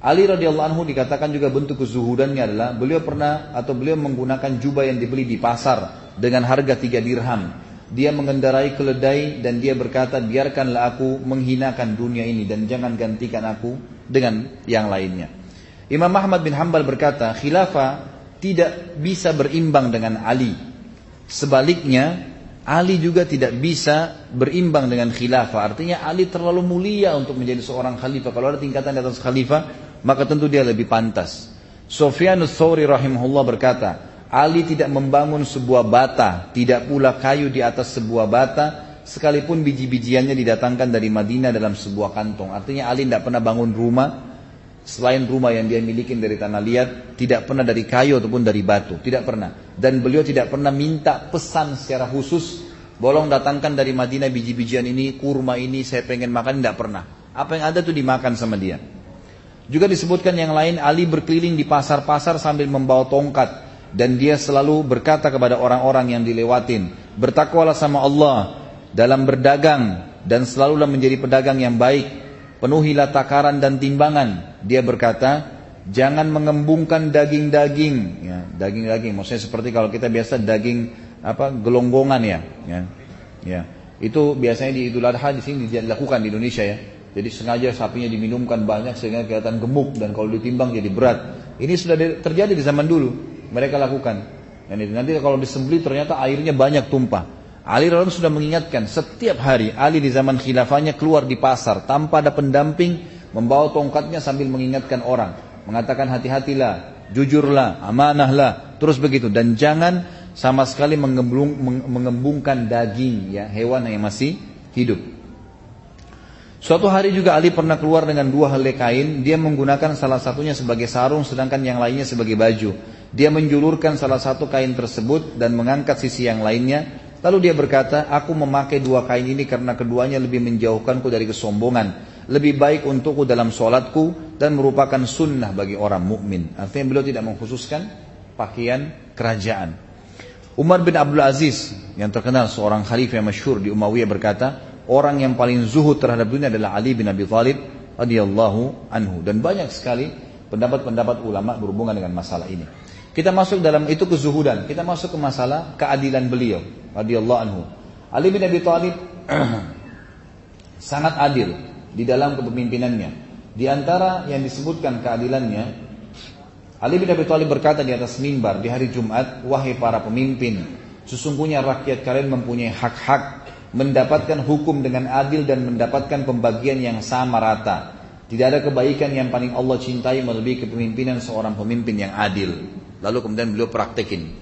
Ali radhiyallahu anhu dikatakan juga bentuk kezuhudannya adalah beliau pernah atau beliau menggunakan jubah yang dibeli di pasar dengan harga tiga dirham. Dia mengendarai keledai dan dia berkata, biarkanlah aku menghinakan dunia ini dan jangan gantikan aku dengan yang lainnya. Imam Ahmad bin Hambal berkata, khilafah tidak bisa berimbang dengan Ali. Sebaliknya, Ali juga tidak bisa berimbang dengan khilafah. Artinya Ali terlalu mulia untuk menjadi seorang khalifah. Kalau ada tingkatan di atas khalifah, maka tentu dia lebih pantas. Sofyanus Thawri rahimahullah berkata, Ali tidak membangun sebuah bata, tidak pula kayu di atas sebuah bata, sekalipun biji-bijiannya didatangkan dari Madinah dalam sebuah kantong. Artinya Ali tidak pernah bangun rumah, Selain rumah yang dia miliki dari tanah liat, tidak pernah dari kayu ataupun dari batu, tidak pernah. Dan beliau tidak pernah minta pesan secara khusus, bolong datangkan dari Madinah biji-bijian ini, kurma ini, saya pengen makan, tidak pernah. Apa yang ada tuh dimakan sama dia. Juga disebutkan yang lain, Ali berkeliling di pasar-pasar sambil membawa tongkat. Dan dia selalu berkata kepada orang-orang yang dilewatin, bertakwalah sama Allah dalam berdagang dan selalulah menjadi pedagang yang baik penuhilah takaran dan timbangan. Dia berkata, jangan mengembungkan daging-daging, ya, daging-daging. Maksudnya seperti kalau kita biasa daging apa gelonggongan ya, ya, ya. Itu biasanya di Idul Adha di sini dilakukan di Indonesia ya. Jadi sengaja sapinya diminumkan banyak sehingga kelihatan gemuk dan kalau ditimbang jadi berat. Ini sudah terjadi di zaman dulu. Mereka lakukan. Dan nanti kalau disembeli ternyata airnya banyak tumpah. Ali radhiyallahu sudah mengingatkan setiap hari Ali di zaman khilafahnya keluar di pasar tanpa ada pendamping membawa tongkatnya sambil mengingatkan orang, mengatakan hati-hatilah, jujurlah, amanahlah, terus begitu dan jangan sama sekali mengembung, mengembungkan daging ya hewan yang masih hidup. Suatu hari juga Ali pernah keluar dengan dua helai kain, dia menggunakan salah satunya sebagai sarung sedangkan yang lainnya sebagai baju. Dia menjulurkan salah satu kain tersebut dan mengangkat sisi yang lainnya. Lalu dia berkata, aku memakai dua kain ini karena keduanya lebih menjauhkanku dari kesombongan lebih baik untukku dalam sholatku dan merupakan sunnah bagi orang mukmin. Artinya beliau tidak mengkhususkan pakaian kerajaan. Umar bin Abdul Aziz yang terkenal seorang khalifah yang masyhur di Umayyah berkata, orang yang paling zuhud terhadap dunia adalah Ali bin Abi Thalib radhiyallahu anhu dan banyak sekali pendapat-pendapat ulama berhubungan dengan masalah ini. Kita masuk dalam itu kezuhudan, kita masuk ke masalah keadilan beliau radhiyallahu anhu. Ali bin Abi Thalib sangat adil di dalam kepemimpinannya. Di antara yang disebutkan keadilannya, Ali bin Abi Thalib berkata di atas mimbar di hari Jumat, "Wahai para pemimpin, sesungguhnya rakyat kalian mempunyai hak-hak mendapatkan hukum dengan adil dan mendapatkan pembagian yang sama rata. Tidak ada kebaikan yang paling Allah cintai melebihi kepemimpinan seorang pemimpin yang adil." Lalu kemudian beliau praktekin.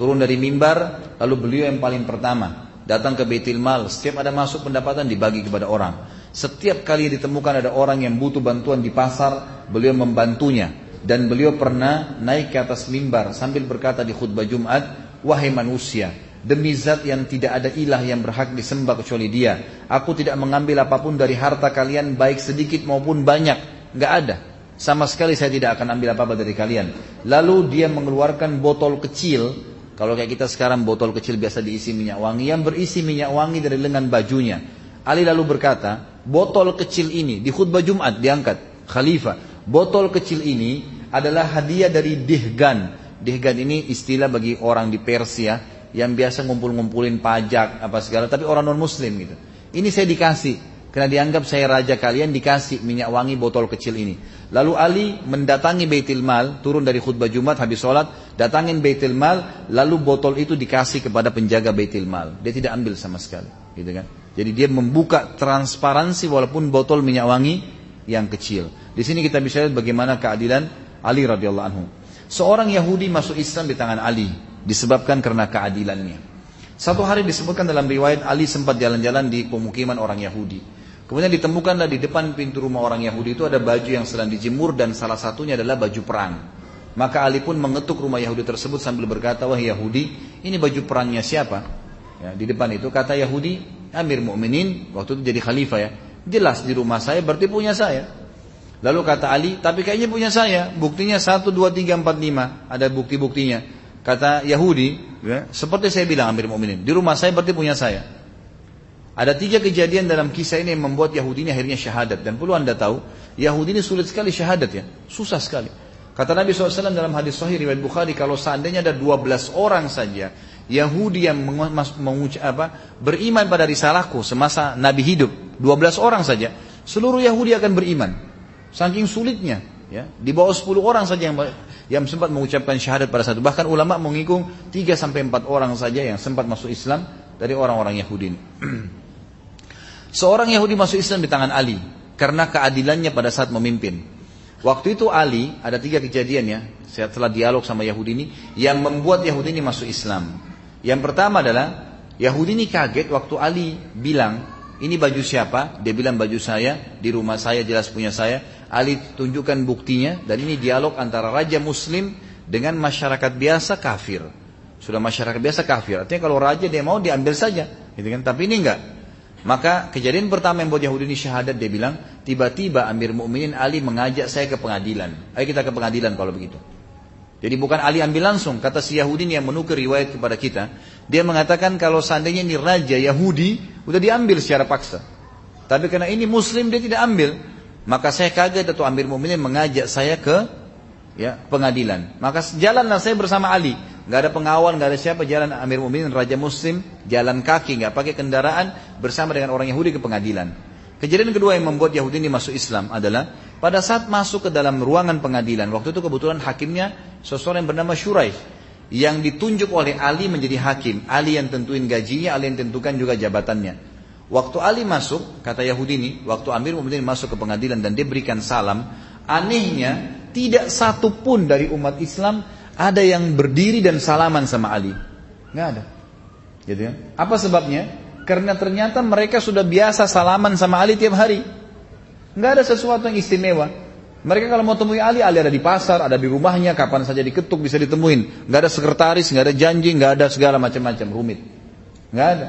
Turun dari mimbar, lalu beliau yang paling pertama datang ke Baitul Mal, setiap ada masuk pendapatan dibagi kepada orang. Setiap kali ditemukan ada orang yang butuh bantuan di pasar, beliau membantunya. Dan beliau pernah naik ke atas mimbar sambil berkata di khutbah Jumat, Wahai manusia, demi zat yang tidak ada ilah yang berhak disembah kecuali dia. Aku tidak mengambil apa pun dari harta kalian baik sedikit maupun banyak. Gak ada. Sama sekali saya tidak akan ambil apa-apa dari kalian. Lalu dia mengeluarkan botol kecil, kalau kayak kita sekarang botol kecil biasa diisi minyak wangi, yang berisi minyak wangi dari lengan bajunya. Ali lalu berkata, botol kecil ini di khutbah Jumat diangkat khalifah. Botol kecil ini adalah hadiah dari Dihgan. Dihgan ini istilah bagi orang di Persia yang biasa ngumpul-ngumpulin pajak apa segala tapi orang non muslim gitu. Ini saya dikasih karena dianggap saya raja kalian dikasih minyak wangi botol kecil ini. Lalu Ali mendatangi Baitul Mal, turun dari khutbah Jumat habis sholat, datangin Baitul Mal, lalu botol itu dikasih kepada penjaga Baitul Mal. Dia tidak ambil sama sekali, gitu kan? Jadi dia membuka transparansi walaupun botol minyak wangi yang kecil. Di sini kita bisa lihat bagaimana keadilan Ali radhiyallahu anhu. Seorang Yahudi masuk Islam di tangan Ali disebabkan karena keadilannya. Satu hari disebutkan dalam riwayat Ali sempat jalan-jalan di pemukiman orang Yahudi. Kemudian ditemukanlah di depan pintu rumah orang Yahudi itu ada baju yang sedang dijemur dan salah satunya adalah baju perang. Maka Ali pun mengetuk rumah Yahudi tersebut sambil berkata, wah Yahudi, ini baju perangnya siapa? Ya, di depan itu kata Yahudi, Amir Mukminin waktu itu jadi khalifah ya. Jelas di rumah saya berarti punya saya. Lalu kata Ali, tapi kayaknya punya saya. Buktinya 1, 2, 3, 4, 5. Ada bukti-buktinya. Kata Yahudi, ya, seperti saya bilang Amir Mukminin, di rumah saya berarti punya saya. Ada tiga kejadian dalam kisah ini yang membuat Yahudi ini akhirnya syahadat. Dan perlu anda tahu, Yahudi ini sulit sekali syahadat ya. Susah sekali. Kata Nabi SAW dalam hadis sahih riwayat Bukhari, kalau seandainya ada 12 orang saja Yahudi yang mengucap apa beriman pada risalahku semasa Nabi hidup. 12 orang saja. Seluruh Yahudi akan beriman. Saking sulitnya ya. Di bawah 10 orang saja yang yang sempat mengucapkan syahadat pada satu. Bahkan ulama mengikung 3 sampai 4 orang saja yang sempat masuk Islam dari orang-orang Yahudi ini. Seorang Yahudi masuk Islam di tangan Ali karena keadilannya pada saat memimpin. Waktu itu Ali ada tiga kejadian ya setelah dialog sama Yahudi ini yang membuat Yahudi ini masuk Islam yang pertama adalah Yahudi ini kaget waktu Ali bilang, ini baju siapa? Dia bilang baju saya, di rumah saya jelas punya saya. Ali tunjukkan buktinya dan ini dialog antara raja muslim dengan masyarakat biasa kafir. Sudah masyarakat biasa kafir. Artinya kalau raja dia mau diambil saja, gitu kan? Tapi ini enggak. Maka kejadian pertama yang buat Yahudi ini syahadat dia bilang, tiba-tiba Amir Mukminin Ali mengajak saya ke pengadilan. Ayo kita ke pengadilan kalau begitu. Jadi bukan Ali ambil langsung, kata si Yahudi yang menukar riwayat kepada kita. Dia mengatakan kalau seandainya ini raja Yahudi, udah diambil secara paksa. Tapi karena ini Muslim dia tidak ambil. Maka saya kaget atau Amir Mu'minin mengajak saya ke ya pengadilan. Maka jalanlah saya bersama Ali. Gak ada pengawal, gak ada siapa jalan Amir Mu'minin Raja Muslim jalan kaki, gak pakai kendaraan bersama dengan orang Yahudi ke pengadilan. Kejadian kedua yang membuat Yahudi ini masuk Islam adalah pada saat masuk ke dalam ruangan pengadilan. Waktu itu kebetulan hakimnya seseorang yang bernama Syurai yang ditunjuk oleh Ali menjadi hakim. Ali yang tentuin gajinya, Ali yang tentukan juga jabatannya. Waktu Ali masuk, kata Yahudi ini, waktu Amir Mu'minin masuk ke pengadilan dan dia berikan salam, anehnya tidak satu pun dari umat Islam ada yang berdiri dan salaman sama Ali. Nggak ada. Gitu ya. Apa sebabnya? Karena ternyata mereka sudah biasa salaman sama Ali tiap hari. Nggak ada sesuatu yang istimewa. Mereka kalau mau temui Ali, Ali ada di pasar, ada di rumahnya, kapan saja diketuk bisa ditemuin. Nggak ada sekretaris, nggak ada janji, nggak ada segala macam-macam rumit. Nggak ada.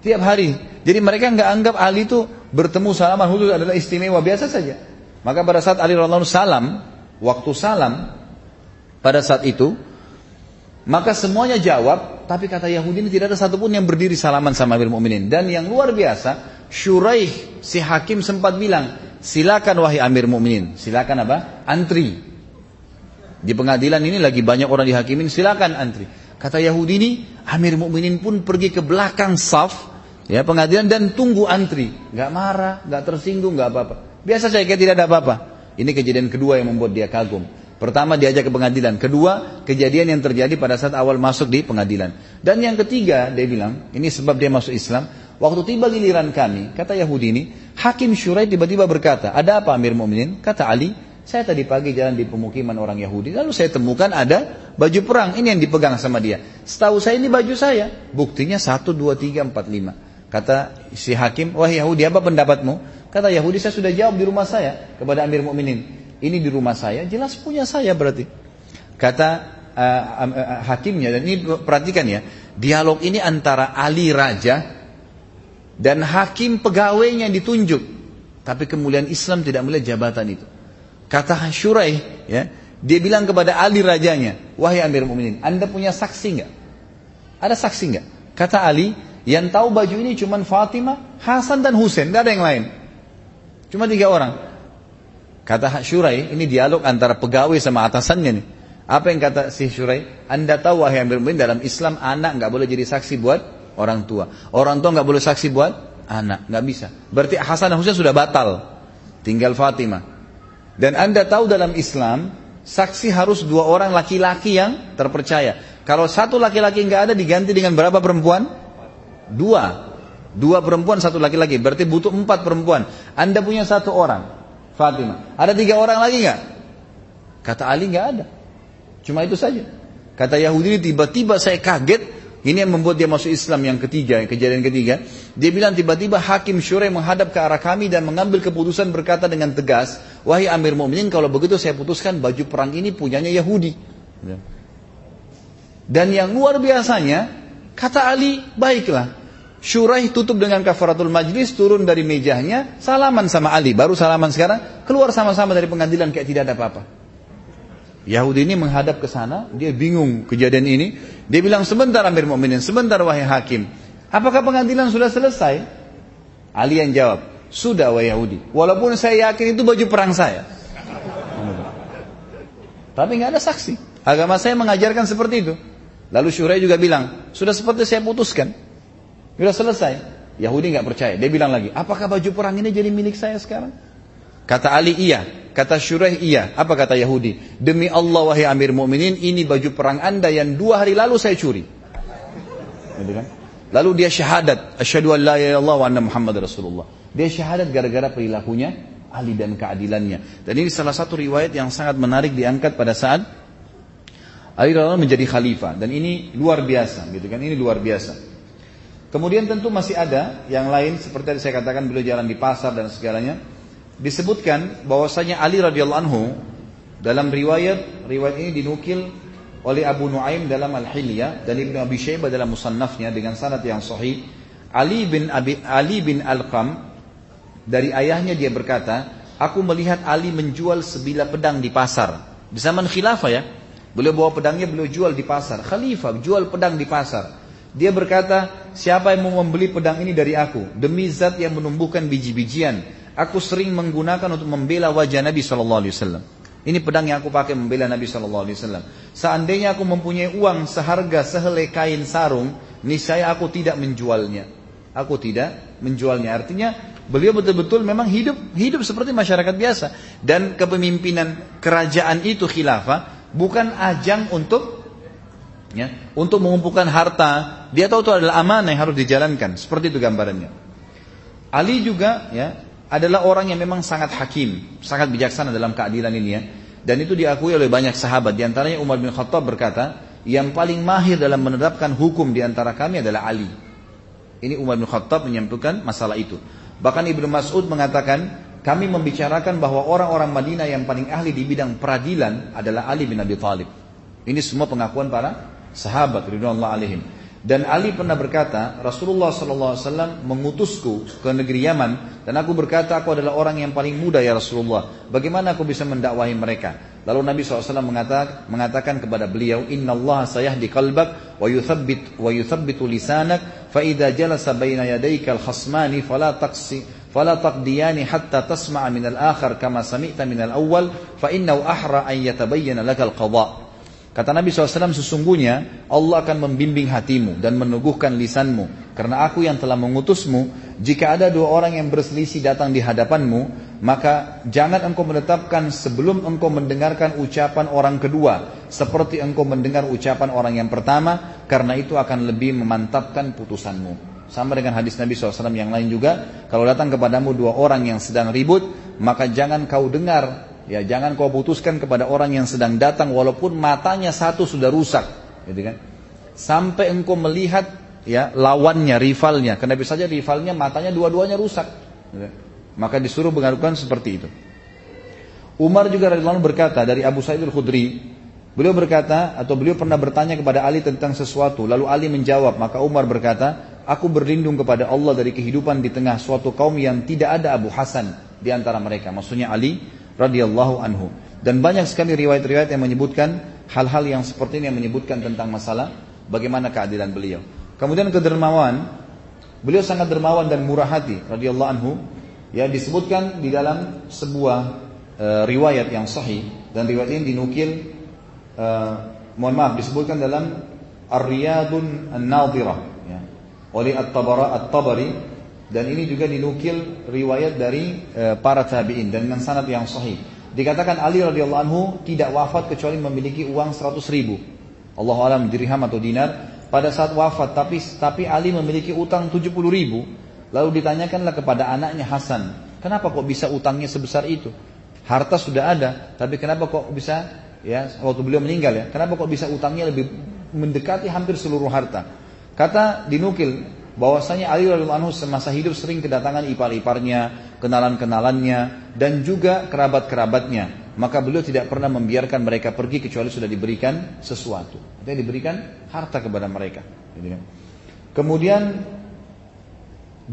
Tiap hari. Jadi mereka nggak anggap Ali itu bertemu salaman khusus adalah istimewa biasa saja. Maka pada saat Ali radhiallahu salam, waktu salam pada saat itu, maka semuanya jawab, tapi kata Yahudi ini tidak ada satupun yang berdiri salaman sama Amir Mu'minin. Dan yang luar biasa, Shuraih si hakim sempat bilang, silakan wahai Amir Mu'minin, silakan apa? Antri. Di pengadilan ini lagi banyak orang dihakimin, silakan antri. Kata Yahudi ini, Amir Mukminin pun pergi ke belakang saf, ya pengadilan dan tunggu antri. Gak marah, gak tersinggung, gak apa-apa. Biasa saya kayak tidak ada apa-apa. Ini kejadian kedua yang membuat dia kagum. Pertama diajak ke pengadilan. Kedua, kejadian yang terjadi pada saat awal masuk di pengadilan. Dan yang ketiga, dia bilang, ini sebab dia masuk Islam. Waktu tiba giliran kami, kata Yahudi ini, Hakim Syurai tiba-tiba berkata, ada apa Amir Mu'minin? Kata Ali, saya tadi pagi jalan di pemukiman orang Yahudi, lalu saya temukan ada baju perang, ini yang dipegang sama dia. Setahu saya ini baju saya, buktinya 1, 2, 3, 4, 5. Kata si hakim, wah Yahudi apa pendapatmu? Kata Yahudi, saya sudah jawab di rumah saya kepada Amir Mukminin. Ini di rumah saya, jelas punya saya berarti. Kata uh, uh, uh, hakimnya, dan ini perhatikan ya, dialog ini antara Ali Raja dan hakim pegawainya yang ditunjuk. Tapi kemuliaan Islam tidak melihat jabatan itu. Kata Syurai, ya, dia bilang kepada Ali rajanya, wahai Amir Mu'minin, anda punya saksi nggak? Ada saksi nggak? Kata Ali, yang tahu baju ini cuma Fatimah, Hasan dan Husain, tidak ada yang lain. Cuma tiga orang. Kata Syurai, ini dialog antara pegawai sama atasannya nih. Apa yang kata si Syurai? Anda tahu wahai Amir Mu'minin dalam Islam anak nggak boleh jadi saksi buat orang tua. Orang tua nggak boleh saksi buat anak, nggak bisa. Berarti Hasan dan Husain sudah batal. Tinggal Fatimah. Dan anda tahu dalam Islam, saksi harus dua orang laki-laki yang terpercaya. Kalau satu laki-laki nggak ada diganti dengan berapa perempuan? Dua. Dua perempuan, satu laki-laki. Berarti butuh empat perempuan. Anda punya satu orang, Fatimah. Ada tiga orang lagi nggak? Kata Ali nggak ada. Cuma itu saja. Kata Yahudi tiba-tiba saya kaget ini yang membuat dia masuk Islam yang ketiga, kejadian ketiga. Dia bilang tiba-tiba hakim syurai menghadap ke arah kami dan mengambil keputusan berkata dengan tegas, wahai Amir Mu'minin kalau begitu saya putuskan baju perang ini punyanya Yahudi. Dan yang luar biasanya, kata Ali, baiklah. Syurai tutup dengan kafaratul majlis, turun dari mejanya, salaman sama Ali. Baru salaman sekarang, keluar sama-sama dari pengadilan kayak tidak ada apa-apa. Yahudi ini menghadap ke sana, dia bingung kejadian ini. Dia bilang, sebentar Amir Mu'minin, sebentar wahai hakim. Apakah pengadilan sudah selesai? Ali yang jawab, sudah wahai Yahudi. Walaupun saya yakin itu baju perang saya. Tapi nggak ada saksi. Agama saya mengajarkan seperti itu. Lalu Syurai juga bilang, sudah seperti saya putuskan. Sudah selesai. Yahudi nggak percaya. Dia bilang lagi, apakah baju perang ini jadi milik saya sekarang? Kata Ali iya, kata Syuraih iya. Apa kata Yahudi? Demi Allah wahai Amir Mu'minin, ini baju perang anda yang dua hari lalu saya curi. Gitu kan? Lalu dia syahadat, asyhadu an la ilaha wa anna Muhammad Rasulullah. Dia syahadat gara-gara perilakunya Ali dan keadilannya. Dan ini salah satu riwayat yang sangat menarik diangkat pada saat Ali radhiyallahu menjadi khalifah dan ini luar biasa, gitu kan? Ini luar biasa. Kemudian tentu masih ada yang lain seperti yang saya katakan beliau jalan di pasar dan segalanya. Disebutkan bahwasanya Ali radhiyallahu anhu dalam riwayat riwayat ini dinukil oleh Abu Nuaim dalam Al-Hilyah dan Ibnu Abi Syaibah dalam musannafnya dengan sanad yang sahih. Ali bin Abi, Ali bin Al-Qam dari ayahnya dia berkata aku melihat Ali menjual sebilah pedang di pasar. Di zaman khilafah ya beliau bawa pedangnya beliau jual di pasar. Khalifah jual pedang di pasar dia berkata siapa yang mau membeli pedang ini dari aku demi zat yang menumbuhkan biji-bijian aku sering menggunakan untuk membela wajah Nabi Wasallam. Ini pedang yang aku pakai membela Nabi Wasallam. Seandainya aku mempunyai uang seharga sehelai kain sarung, niscaya aku tidak menjualnya. Aku tidak menjualnya. Artinya beliau betul-betul memang hidup hidup seperti masyarakat biasa. Dan kepemimpinan kerajaan itu khilafah bukan ajang untuk ya, untuk mengumpulkan harta. Dia tahu itu adalah amanah yang harus dijalankan. Seperti itu gambarannya. Ali juga ya adalah orang yang memang sangat hakim, sangat bijaksana dalam keadilan ini ya. Dan itu diakui oleh banyak sahabat. Di antaranya Umar bin Khattab berkata, yang paling mahir dalam menerapkan hukum di antara kami adalah Ali. Ini Umar bin Khattab menyampaikan masalah itu. Bahkan Ibnu Mas'ud mengatakan, kami membicarakan bahwa orang-orang Madinah yang paling ahli di bidang peradilan adalah Ali bin Abi Thalib. Ini semua pengakuan para sahabat ridwanullah alaihim. Dan Ali pernah berkata, Rasulullah SAW mengutusku ke negeri Yaman dan aku berkata aku adalah orang yang paling muda ya Rasulullah. Bagaimana aku bisa mendakwahi mereka? Lalu Nabi SAW mengatakan, mengatakan kepada beliau, Inna Allah sayahdi qalbak wa yuthabbit wa yuthabbitu lisanak fa idza jalasa baina yadayka al-khasmani fala taqsi fala taqdiyani hatta tasma'a min al-akhar kama sami'ta min al-awwal fa innahu ahra an yatabayyana. Kata Nabi SAW, sesungguhnya Allah akan membimbing hatimu dan meneguhkan lisanmu. Karena aku yang telah mengutusmu, jika ada dua orang yang berselisih datang di hadapanmu, maka jangan engkau menetapkan sebelum engkau mendengarkan ucapan orang kedua. Seperti engkau mendengar ucapan orang yang pertama, karena itu akan lebih memantapkan putusanmu. Sama dengan hadis Nabi SAW yang lain juga, kalau datang kepadamu dua orang yang sedang ribut, maka jangan kau dengar Ya, jangan kau putuskan kepada orang yang sedang datang walaupun matanya satu sudah rusak, gitu kan? Sampai engkau melihat ya lawannya, rivalnya. Kenapa saja rivalnya matanya dua-duanya rusak. Gitu. Kan? Maka disuruh mengadukan seperti itu. Umar juga radhiyallahu berkata dari Abu Sa'id al-Khudri, beliau berkata atau beliau pernah bertanya kepada Ali tentang sesuatu, lalu Ali menjawab, maka Umar berkata, aku berlindung kepada Allah dari kehidupan di tengah suatu kaum yang tidak ada Abu Hasan di antara mereka. Maksudnya Ali radhiyallahu anhu. Dan banyak sekali riwayat-riwayat yang menyebutkan hal-hal yang seperti ini yang menyebutkan tentang masalah bagaimana keadilan beliau. Kemudian kedermawan, beliau sangat dermawan dan murah hati radhiyallahu anhu. Ya disebutkan di dalam sebuah e, riwayat yang sahih dan riwayat ini dinukil e, mohon maaf disebutkan dalam Ar-Riyadun An-Nadhirah ya, oleh At-Tabari dan ini juga dinukil riwayat dari e, para tabi'in dan dengan sanad yang sahih. Dikatakan Ali radhiyallahu anhu tidak wafat kecuali memiliki uang 100 ribu. Allah alam dirham atau dinar pada saat wafat tapi tapi Ali memiliki utang 70 ribu. Lalu ditanyakanlah kepada anaknya Hasan, kenapa kok bisa utangnya sebesar itu? Harta sudah ada, tapi kenapa kok bisa ya waktu beliau meninggal ya, kenapa kok bisa utangnya lebih mendekati hampir seluruh harta? Kata dinukil bahwasanya Ali radhiyallahu anhu semasa hidup sering kedatangan ipar-iparnya, kenalan-kenalannya dan juga kerabat-kerabatnya. Maka beliau tidak pernah membiarkan mereka pergi kecuali sudah diberikan sesuatu. Artinya diberikan harta kepada mereka. Gitu kan. Kemudian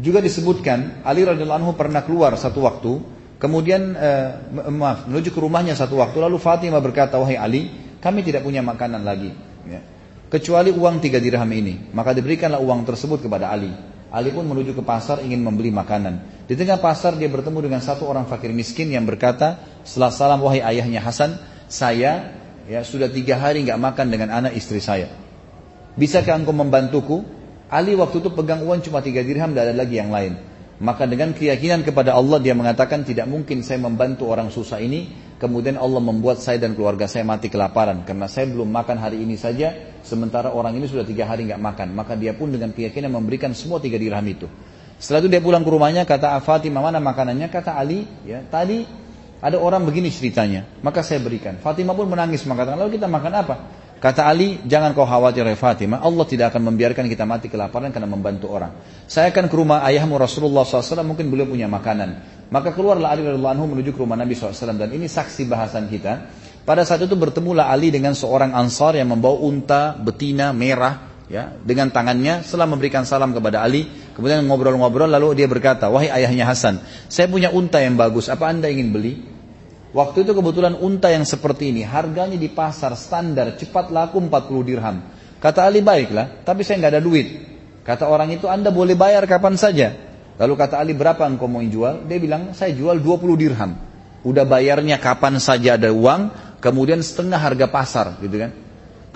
juga disebutkan Ali radhiyallahu anhu pernah keluar satu waktu, kemudian eh, maaf menuju ke rumahnya satu waktu, lalu Fatimah berkata, wahai Ali, kami tidak punya makanan lagi. Ya kecuali uang tiga dirham ini. Maka diberikanlah uang tersebut kepada Ali. Ali pun menuju ke pasar ingin membeli makanan. Di tengah pasar dia bertemu dengan satu orang fakir miskin yang berkata, setelah salam wahai ayahnya Hasan, saya ya sudah tiga hari nggak makan dengan anak istri saya. Bisakah engkau membantuku? Ali waktu itu pegang uang cuma tiga dirham, tidak ada lagi yang lain. Maka dengan keyakinan kepada Allah dia mengatakan tidak mungkin saya membantu orang susah ini kemudian Allah membuat saya dan keluarga saya mati kelaparan. Karena saya belum makan hari ini saja sementara orang ini sudah tiga hari nggak makan. Maka dia pun dengan keyakinan memberikan semua tiga dirham itu. Setelah itu dia pulang ke rumahnya kata Fatimah mana makanannya? Kata Ali ya tadi ada orang begini ceritanya. Maka saya berikan. Fatimah pun menangis mengatakan lalu kita makan apa Kata Ali, jangan kau khawatir ya Fatimah, Allah tidak akan membiarkan kita mati kelaparan karena membantu orang. Saya akan ke rumah ayahmu Rasulullah SAW, mungkin beliau punya makanan. Maka keluarlah Ali radhiyallahu anhu menuju ke rumah Nabi SAW dan ini saksi bahasan kita. Pada saat itu bertemulah Ali dengan seorang ansar yang membawa unta betina merah ya dengan tangannya setelah memberikan salam kepada Ali kemudian ngobrol-ngobrol lalu dia berkata wahai ayahnya Hasan saya punya unta yang bagus apa anda ingin beli Waktu itu kebetulan unta yang seperti ini harganya di pasar standar cepat laku 40 dirham. Kata Ali baiklah, tapi saya nggak ada duit. Kata orang itu Anda boleh bayar kapan saja. Lalu kata Ali berapa engkau mau jual? Dia bilang saya jual 20 dirham. Udah bayarnya kapan saja ada uang, kemudian setengah harga pasar gitu kan.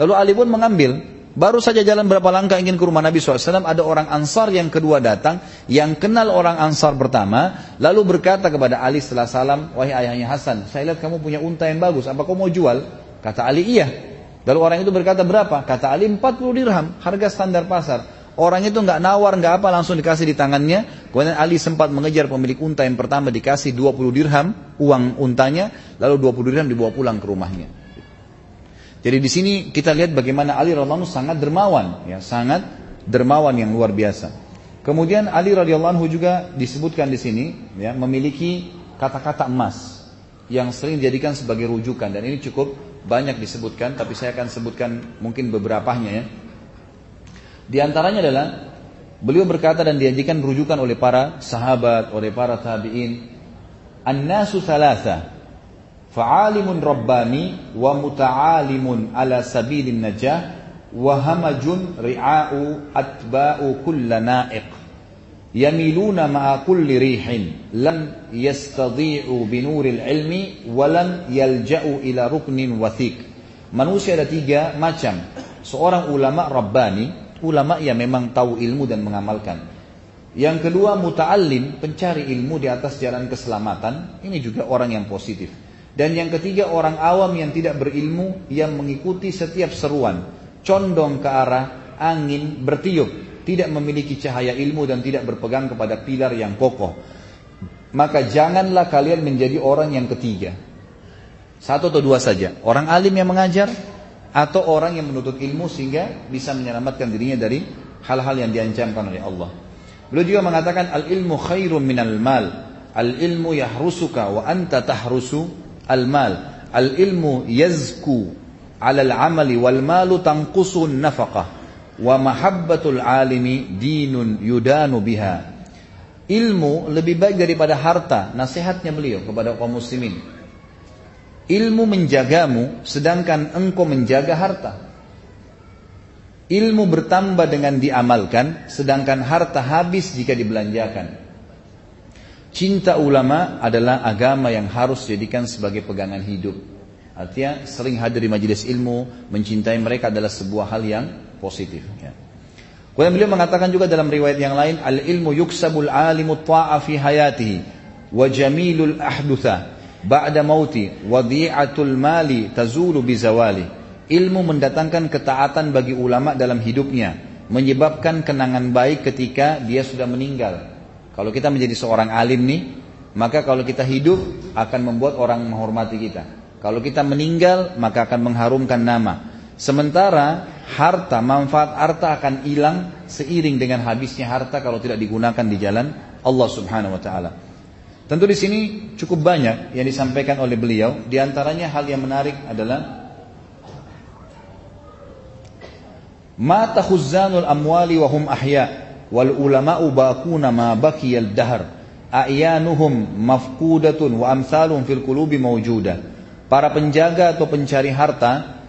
Lalu Ali pun mengambil. Baru saja jalan berapa langkah ingin ke rumah Nabi SAW, ada orang Ansar yang kedua datang, yang kenal orang Ansar pertama, lalu berkata kepada Ali setelah salam, wahai ayahnya Hasan, saya lihat kamu punya unta yang bagus, apa kau mau jual? Kata Ali, iya. Lalu orang itu berkata berapa? Kata Ali 40 dirham, harga standar pasar. Orang itu nggak nawar, nggak apa, langsung dikasih di tangannya. Kemudian Ali sempat mengejar pemilik unta yang pertama dikasih 20 dirham uang untanya, lalu 20 dirham dibawa pulang ke rumahnya. Jadi di sini kita lihat bagaimana Ali radhiallahu sangat dermawan, ya sangat dermawan yang luar biasa. Kemudian Ali radhiyallahu juga disebutkan di sini ya memiliki kata-kata emas yang sering dijadikan sebagai rujukan dan ini cukup banyak disebutkan tapi saya akan sebutkan mungkin beberapanya ya. Di antaranya adalah beliau berkata dan dijanjikan rujukan oleh para sahabat, oleh para tabi'in, "An-nasu thalatha, fa'alimun rabbani wa muta'alimun ala sabilin najah wa hamajun ri'a'u atba'u kulla na'iq." yamiluna ma'a kulli rihin. Lam yastadhi'u binuril ilmi wa lam yalja'u ila ruknin wathik. Manusia ada tiga macam. Seorang ulama rabbani ulama yang memang tahu ilmu dan mengamalkan. Yang kedua muta'allim pencari ilmu di atas jalan keselamatan. Ini juga orang yang positif dan yang ketiga orang awam yang tidak berilmu yang mengikuti setiap seruan condong ke arah angin bertiup tidak memiliki cahaya ilmu dan tidak berpegang kepada pilar yang kokoh. Maka janganlah kalian menjadi orang yang ketiga. Satu atau dua saja. Orang alim yang mengajar atau orang yang menuntut ilmu sehingga bisa menyelamatkan dirinya dari hal-hal yang diancamkan oleh Allah. Beliau juga mengatakan al ilmu khairun minal mal. Al ilmu yahrusuka wa anta tahrusu al mal. Al ilmu yazku ala al amali wal malu tanqusun nafaqah wa mahabbatul alimi dinun yudanu biha. Ilmu lebih baik daripada harta, nasihatnya beliau kepada kaum muslimin. Ilmu menjagamu sedangkan engkau menjaga harta. Ilmu bertambah dengan diamalkan sedangkan harta habis jika dibelanjakan. Cinta ulama adalah agama yang harus dijadikan sebagai pegangan hidup. Artinya sering hadir di majelis ilmu, mencintai mereka adalah sebuah hal yang positif. Ya. Kemudian beliau mengatakan juga dalam riwayat yang lain, al ilmu yuksabul alimu ta'a fi hayatihi wa jamilul ahdutha ba'da mauti wa di'atul mali tazulu bizawali. Ilmu mendatangkan ketaatan bagi ulama dalam hidupnya, menyebabkan kenangan baik ketika dia sudah meninggal. Kalau kita menjadi seorang alim nih, maka kalau kita hidup akan membuat orang menghormati kita. Kalau kita meninggal, maka akan mengharumkan nama. Sementara harta, manfaat harta akan hilang seiring dengan habisnya harta kalau tidak digunakan di jalan Allah Subhanahu wa taala. Tentu di sini cukup banyak yang disampaikan oleh beliau, di antaranya hal yang menarik adalah Mata khuzzanul amwali wa hum ahya wal ulama'u baquna ma baqiyal dahr a'yanuhum mafkudatun wa amsalun fil qulubi mawjuda. Para penjaga atau pencari harta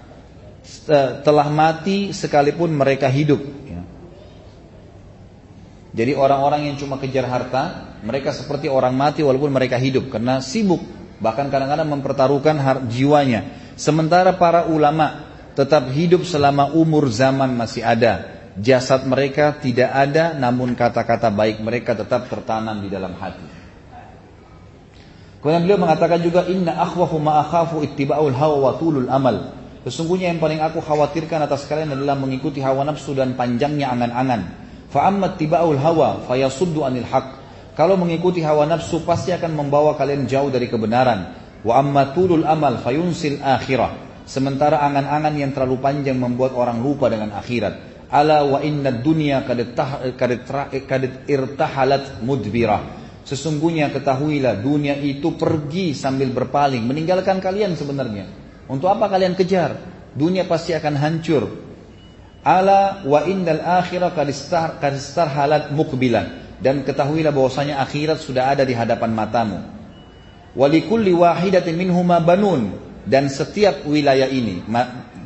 telah mati sekalipun mereka hidup. Ya. Jadi orang-orang yang cuma kejar harta, mereka seperti orang mati walaupun mereka hidup karena sibuk, bahkan kadang-kadang mempertaruhkan jiwanya. Sementara para ulama tetap hidup selama umur zaman masih ada. Jasad mereka tidak ada, namun kata-kata baik mereka tetap tertanam di dalam hati. Kemudian beliau mengatakan juga inna akhwafu ma akhafu ittiba'ul hawa wa tulul amal. Sesungguhnya yang paling aku khawatirkan atas kalian adalah mengikuti hawa nafsu dan panjangnya angan-angan. Fa'ammat tiba'ul hawa fayasuddu anil haq. Kalau mengikuti hawa nafsu pasti akan membawa kalian jauh dari kebenaran. Wa amma tulul amal fayunsil akhirah. Sementara angan-angan yang terlalu panjang membuat orang lupa dengan akhirat. Ala wa inna dunya kadet irtahalat mudbirah. Sesungguhnya ketahuilah dunia itu pergi sambil berpaling, meninggalkan kalian sebenarnya. Untuk apa kalian kejar? Dunia pasti akan hancur. Ala wa innal akhirah kadistar halat mukbilah. Dan ketahuilah bahwasanya akhirat sudah ada di hadapan matamu. Walikulli wahidatin minhuma banun. Dan setiap wilayah ini,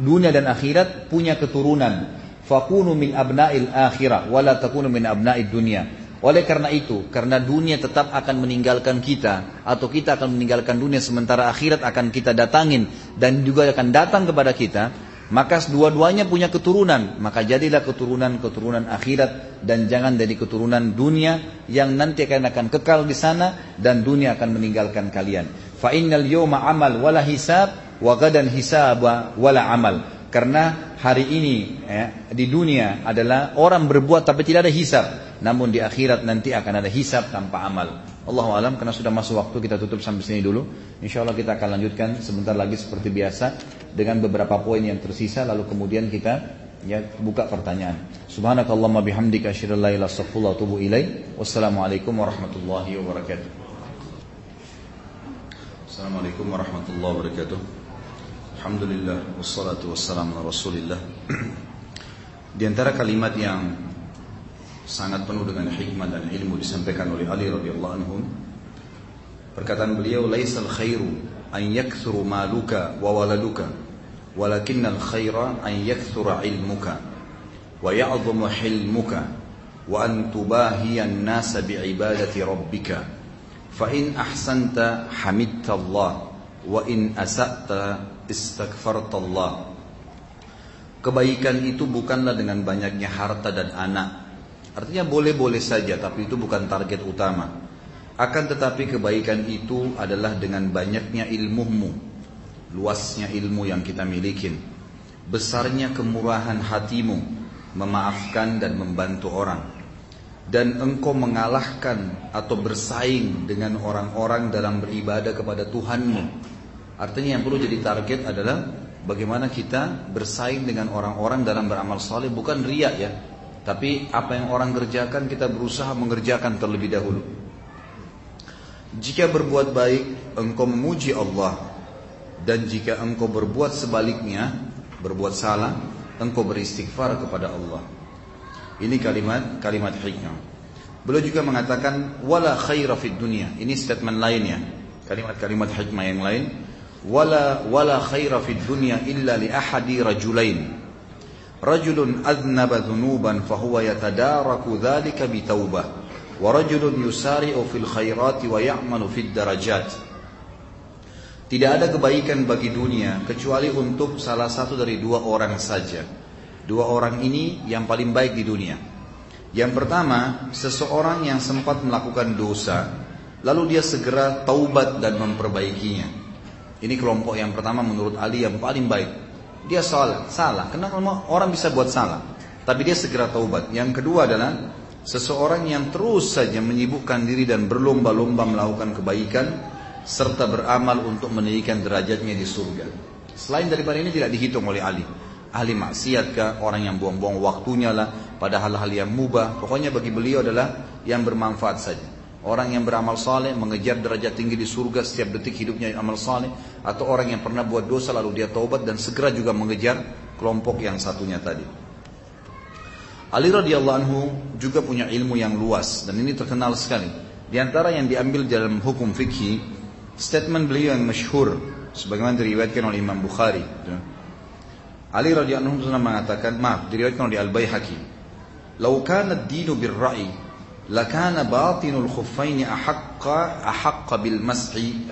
dunia dan akhirat punya keturunan. Fakunu min abna'il akhirah, wala takunu min abna'id dunia. Oleh karena itu, karena dunia tetap akan meninggalkan kita atau kita akan meninggalkan dunia sementara akhirat akan kita datangin dan juga akan datang kepada kita, maka dua-duanya punya keturunan, maka jadilah keturunan-keturunan akhirat dan jangan dari keturunan dunia yang nanti akan akan kekal di sana dan dunia akan meninggalkan kalian. Fa innal yawma amal wala hisab wa gadan hisaba wala amal. Karena hari ini ya, di dunia adalah orang berbuat tapi tidak ada hisab namun di akhirat nanti akan ada hisab tanpa amal. Allah alam karena sudah masuk waktu kita tutup sampai sini dulu. Insya Allah kita akan lanjutkan sebentar lagi seperti biasa dengan beberapa poin yang tersisa lalu kemudian kita ya buka pertanyaan. Subhanakallahumma bihamdika asyhadu an anta astaghfiruka Wassalamualaikum warahmatullahi wabarakatuh. Assalamualaikum warahmatullahi wabarakatuh. Alhamdulillah wassalatu wassalamu ala Rasulillah. Di antara kalimat yang sangat penuh dengan hikmah dan ilmu disampaikan oleh Ali radhiyallahu anhu perkataan beliau laisal khairu an yakthuru maluka wa waladuka walakinnal khaira an yakthura ilmuka wa ya'dhamu hilmuka wa an tubahiya an-nasa bi'ibadati rabbika fa in ahsanta hamidta Allah wa in asa'ta istaghfarta Allah Kebaikan itu bukanlah dengan banyaknya harta dan anak Artinya boleh-boleh saja tapi itu bukan target utama. Akan tetapi kebaikan itu adalah dengan banyaknya ilmumu, luasnya ilmu yang kita miliki, besarnya kemurahan hatimu, memaafkan dan membantu orang. Dan engkau mengalahkan atau bersaing dengan orang-orang dalam beribadah kepada Tuhanmu. Artinya yang perlu jadi target adalah bagaimana kita bersaing dengan orang-orang dalam beramal saleh bukan riak ya, tapi apa yang orang kerjakan kita berusaha mengerjakan terlebih dahulu. Jika berbuat baik engkau memuji Allah dan jika engkau berbuat sebaliknya, berbuat salah, engkau beristighfar kepada Allah. Ini kalimat kalimat hikmah. Beliau juga mengatakan wala khaira fid dunya. Ini statement lainnya. Kalimat-kalimat hikmah yang lain wala wala khaira fid dunya illa li ahadi rajulain. Rajulun adnaba dhunuban fahuwa yatadaraku dhalika bitawbah. Wa rajulun yusari'u fil khairati wa ya'malu fid darajat. Tidak ada kebaikan bagi dunia kecuali untuk salah satu dari dua orang saja. Dua orang ini yang paling baik di dunia. Yang pertama seseorang yang sempat melakukan dosa lalu dia segera taubat dan memperbaikinya. Ini kelompok yang pertama menurut Ali yang paling baik. Dia salah, salah. Kenapa orang bisa buat salah? Tapi dia segera taubat. Yang kedua adalah seseorang yang terus saja menyibukkan diri dan berlomba-lomba melakukan kebaikan serta beramal untuk meninggikan derajatnya di surga. Selain daripada ini tidak dihitung oleh Ali. Ahli maksiat kah, orang yang buang-buang waktunya lah pada hal-hal yang mubah. Pokoknya bagi beliau adalah yang bermanfaat saja. Orang yang beramal saleh mengejar derajat tinggi di surga setiap detik hidupnya amal saleh atau orang yang pernah buat dosa lalu dia taubat dan segera juga mengejar kelompok yang satunya tadi. Ali radhiyallahu anhu juga punya ilmu yang luas dan ini terkenal sekali. Di antara yang diambil dalam hukum fikih, statement beliau yang masyhur sebagaimana diriwayatkan oleh Imam Bukhari. Ali radhiyallahu anhu pernah mengatakan, maaf, diriwayatkan oleh Al-Baihaqi. "Lau kana ad-dinu bir-ra'yi لكان باطن الخفين أحق أحق بالمسح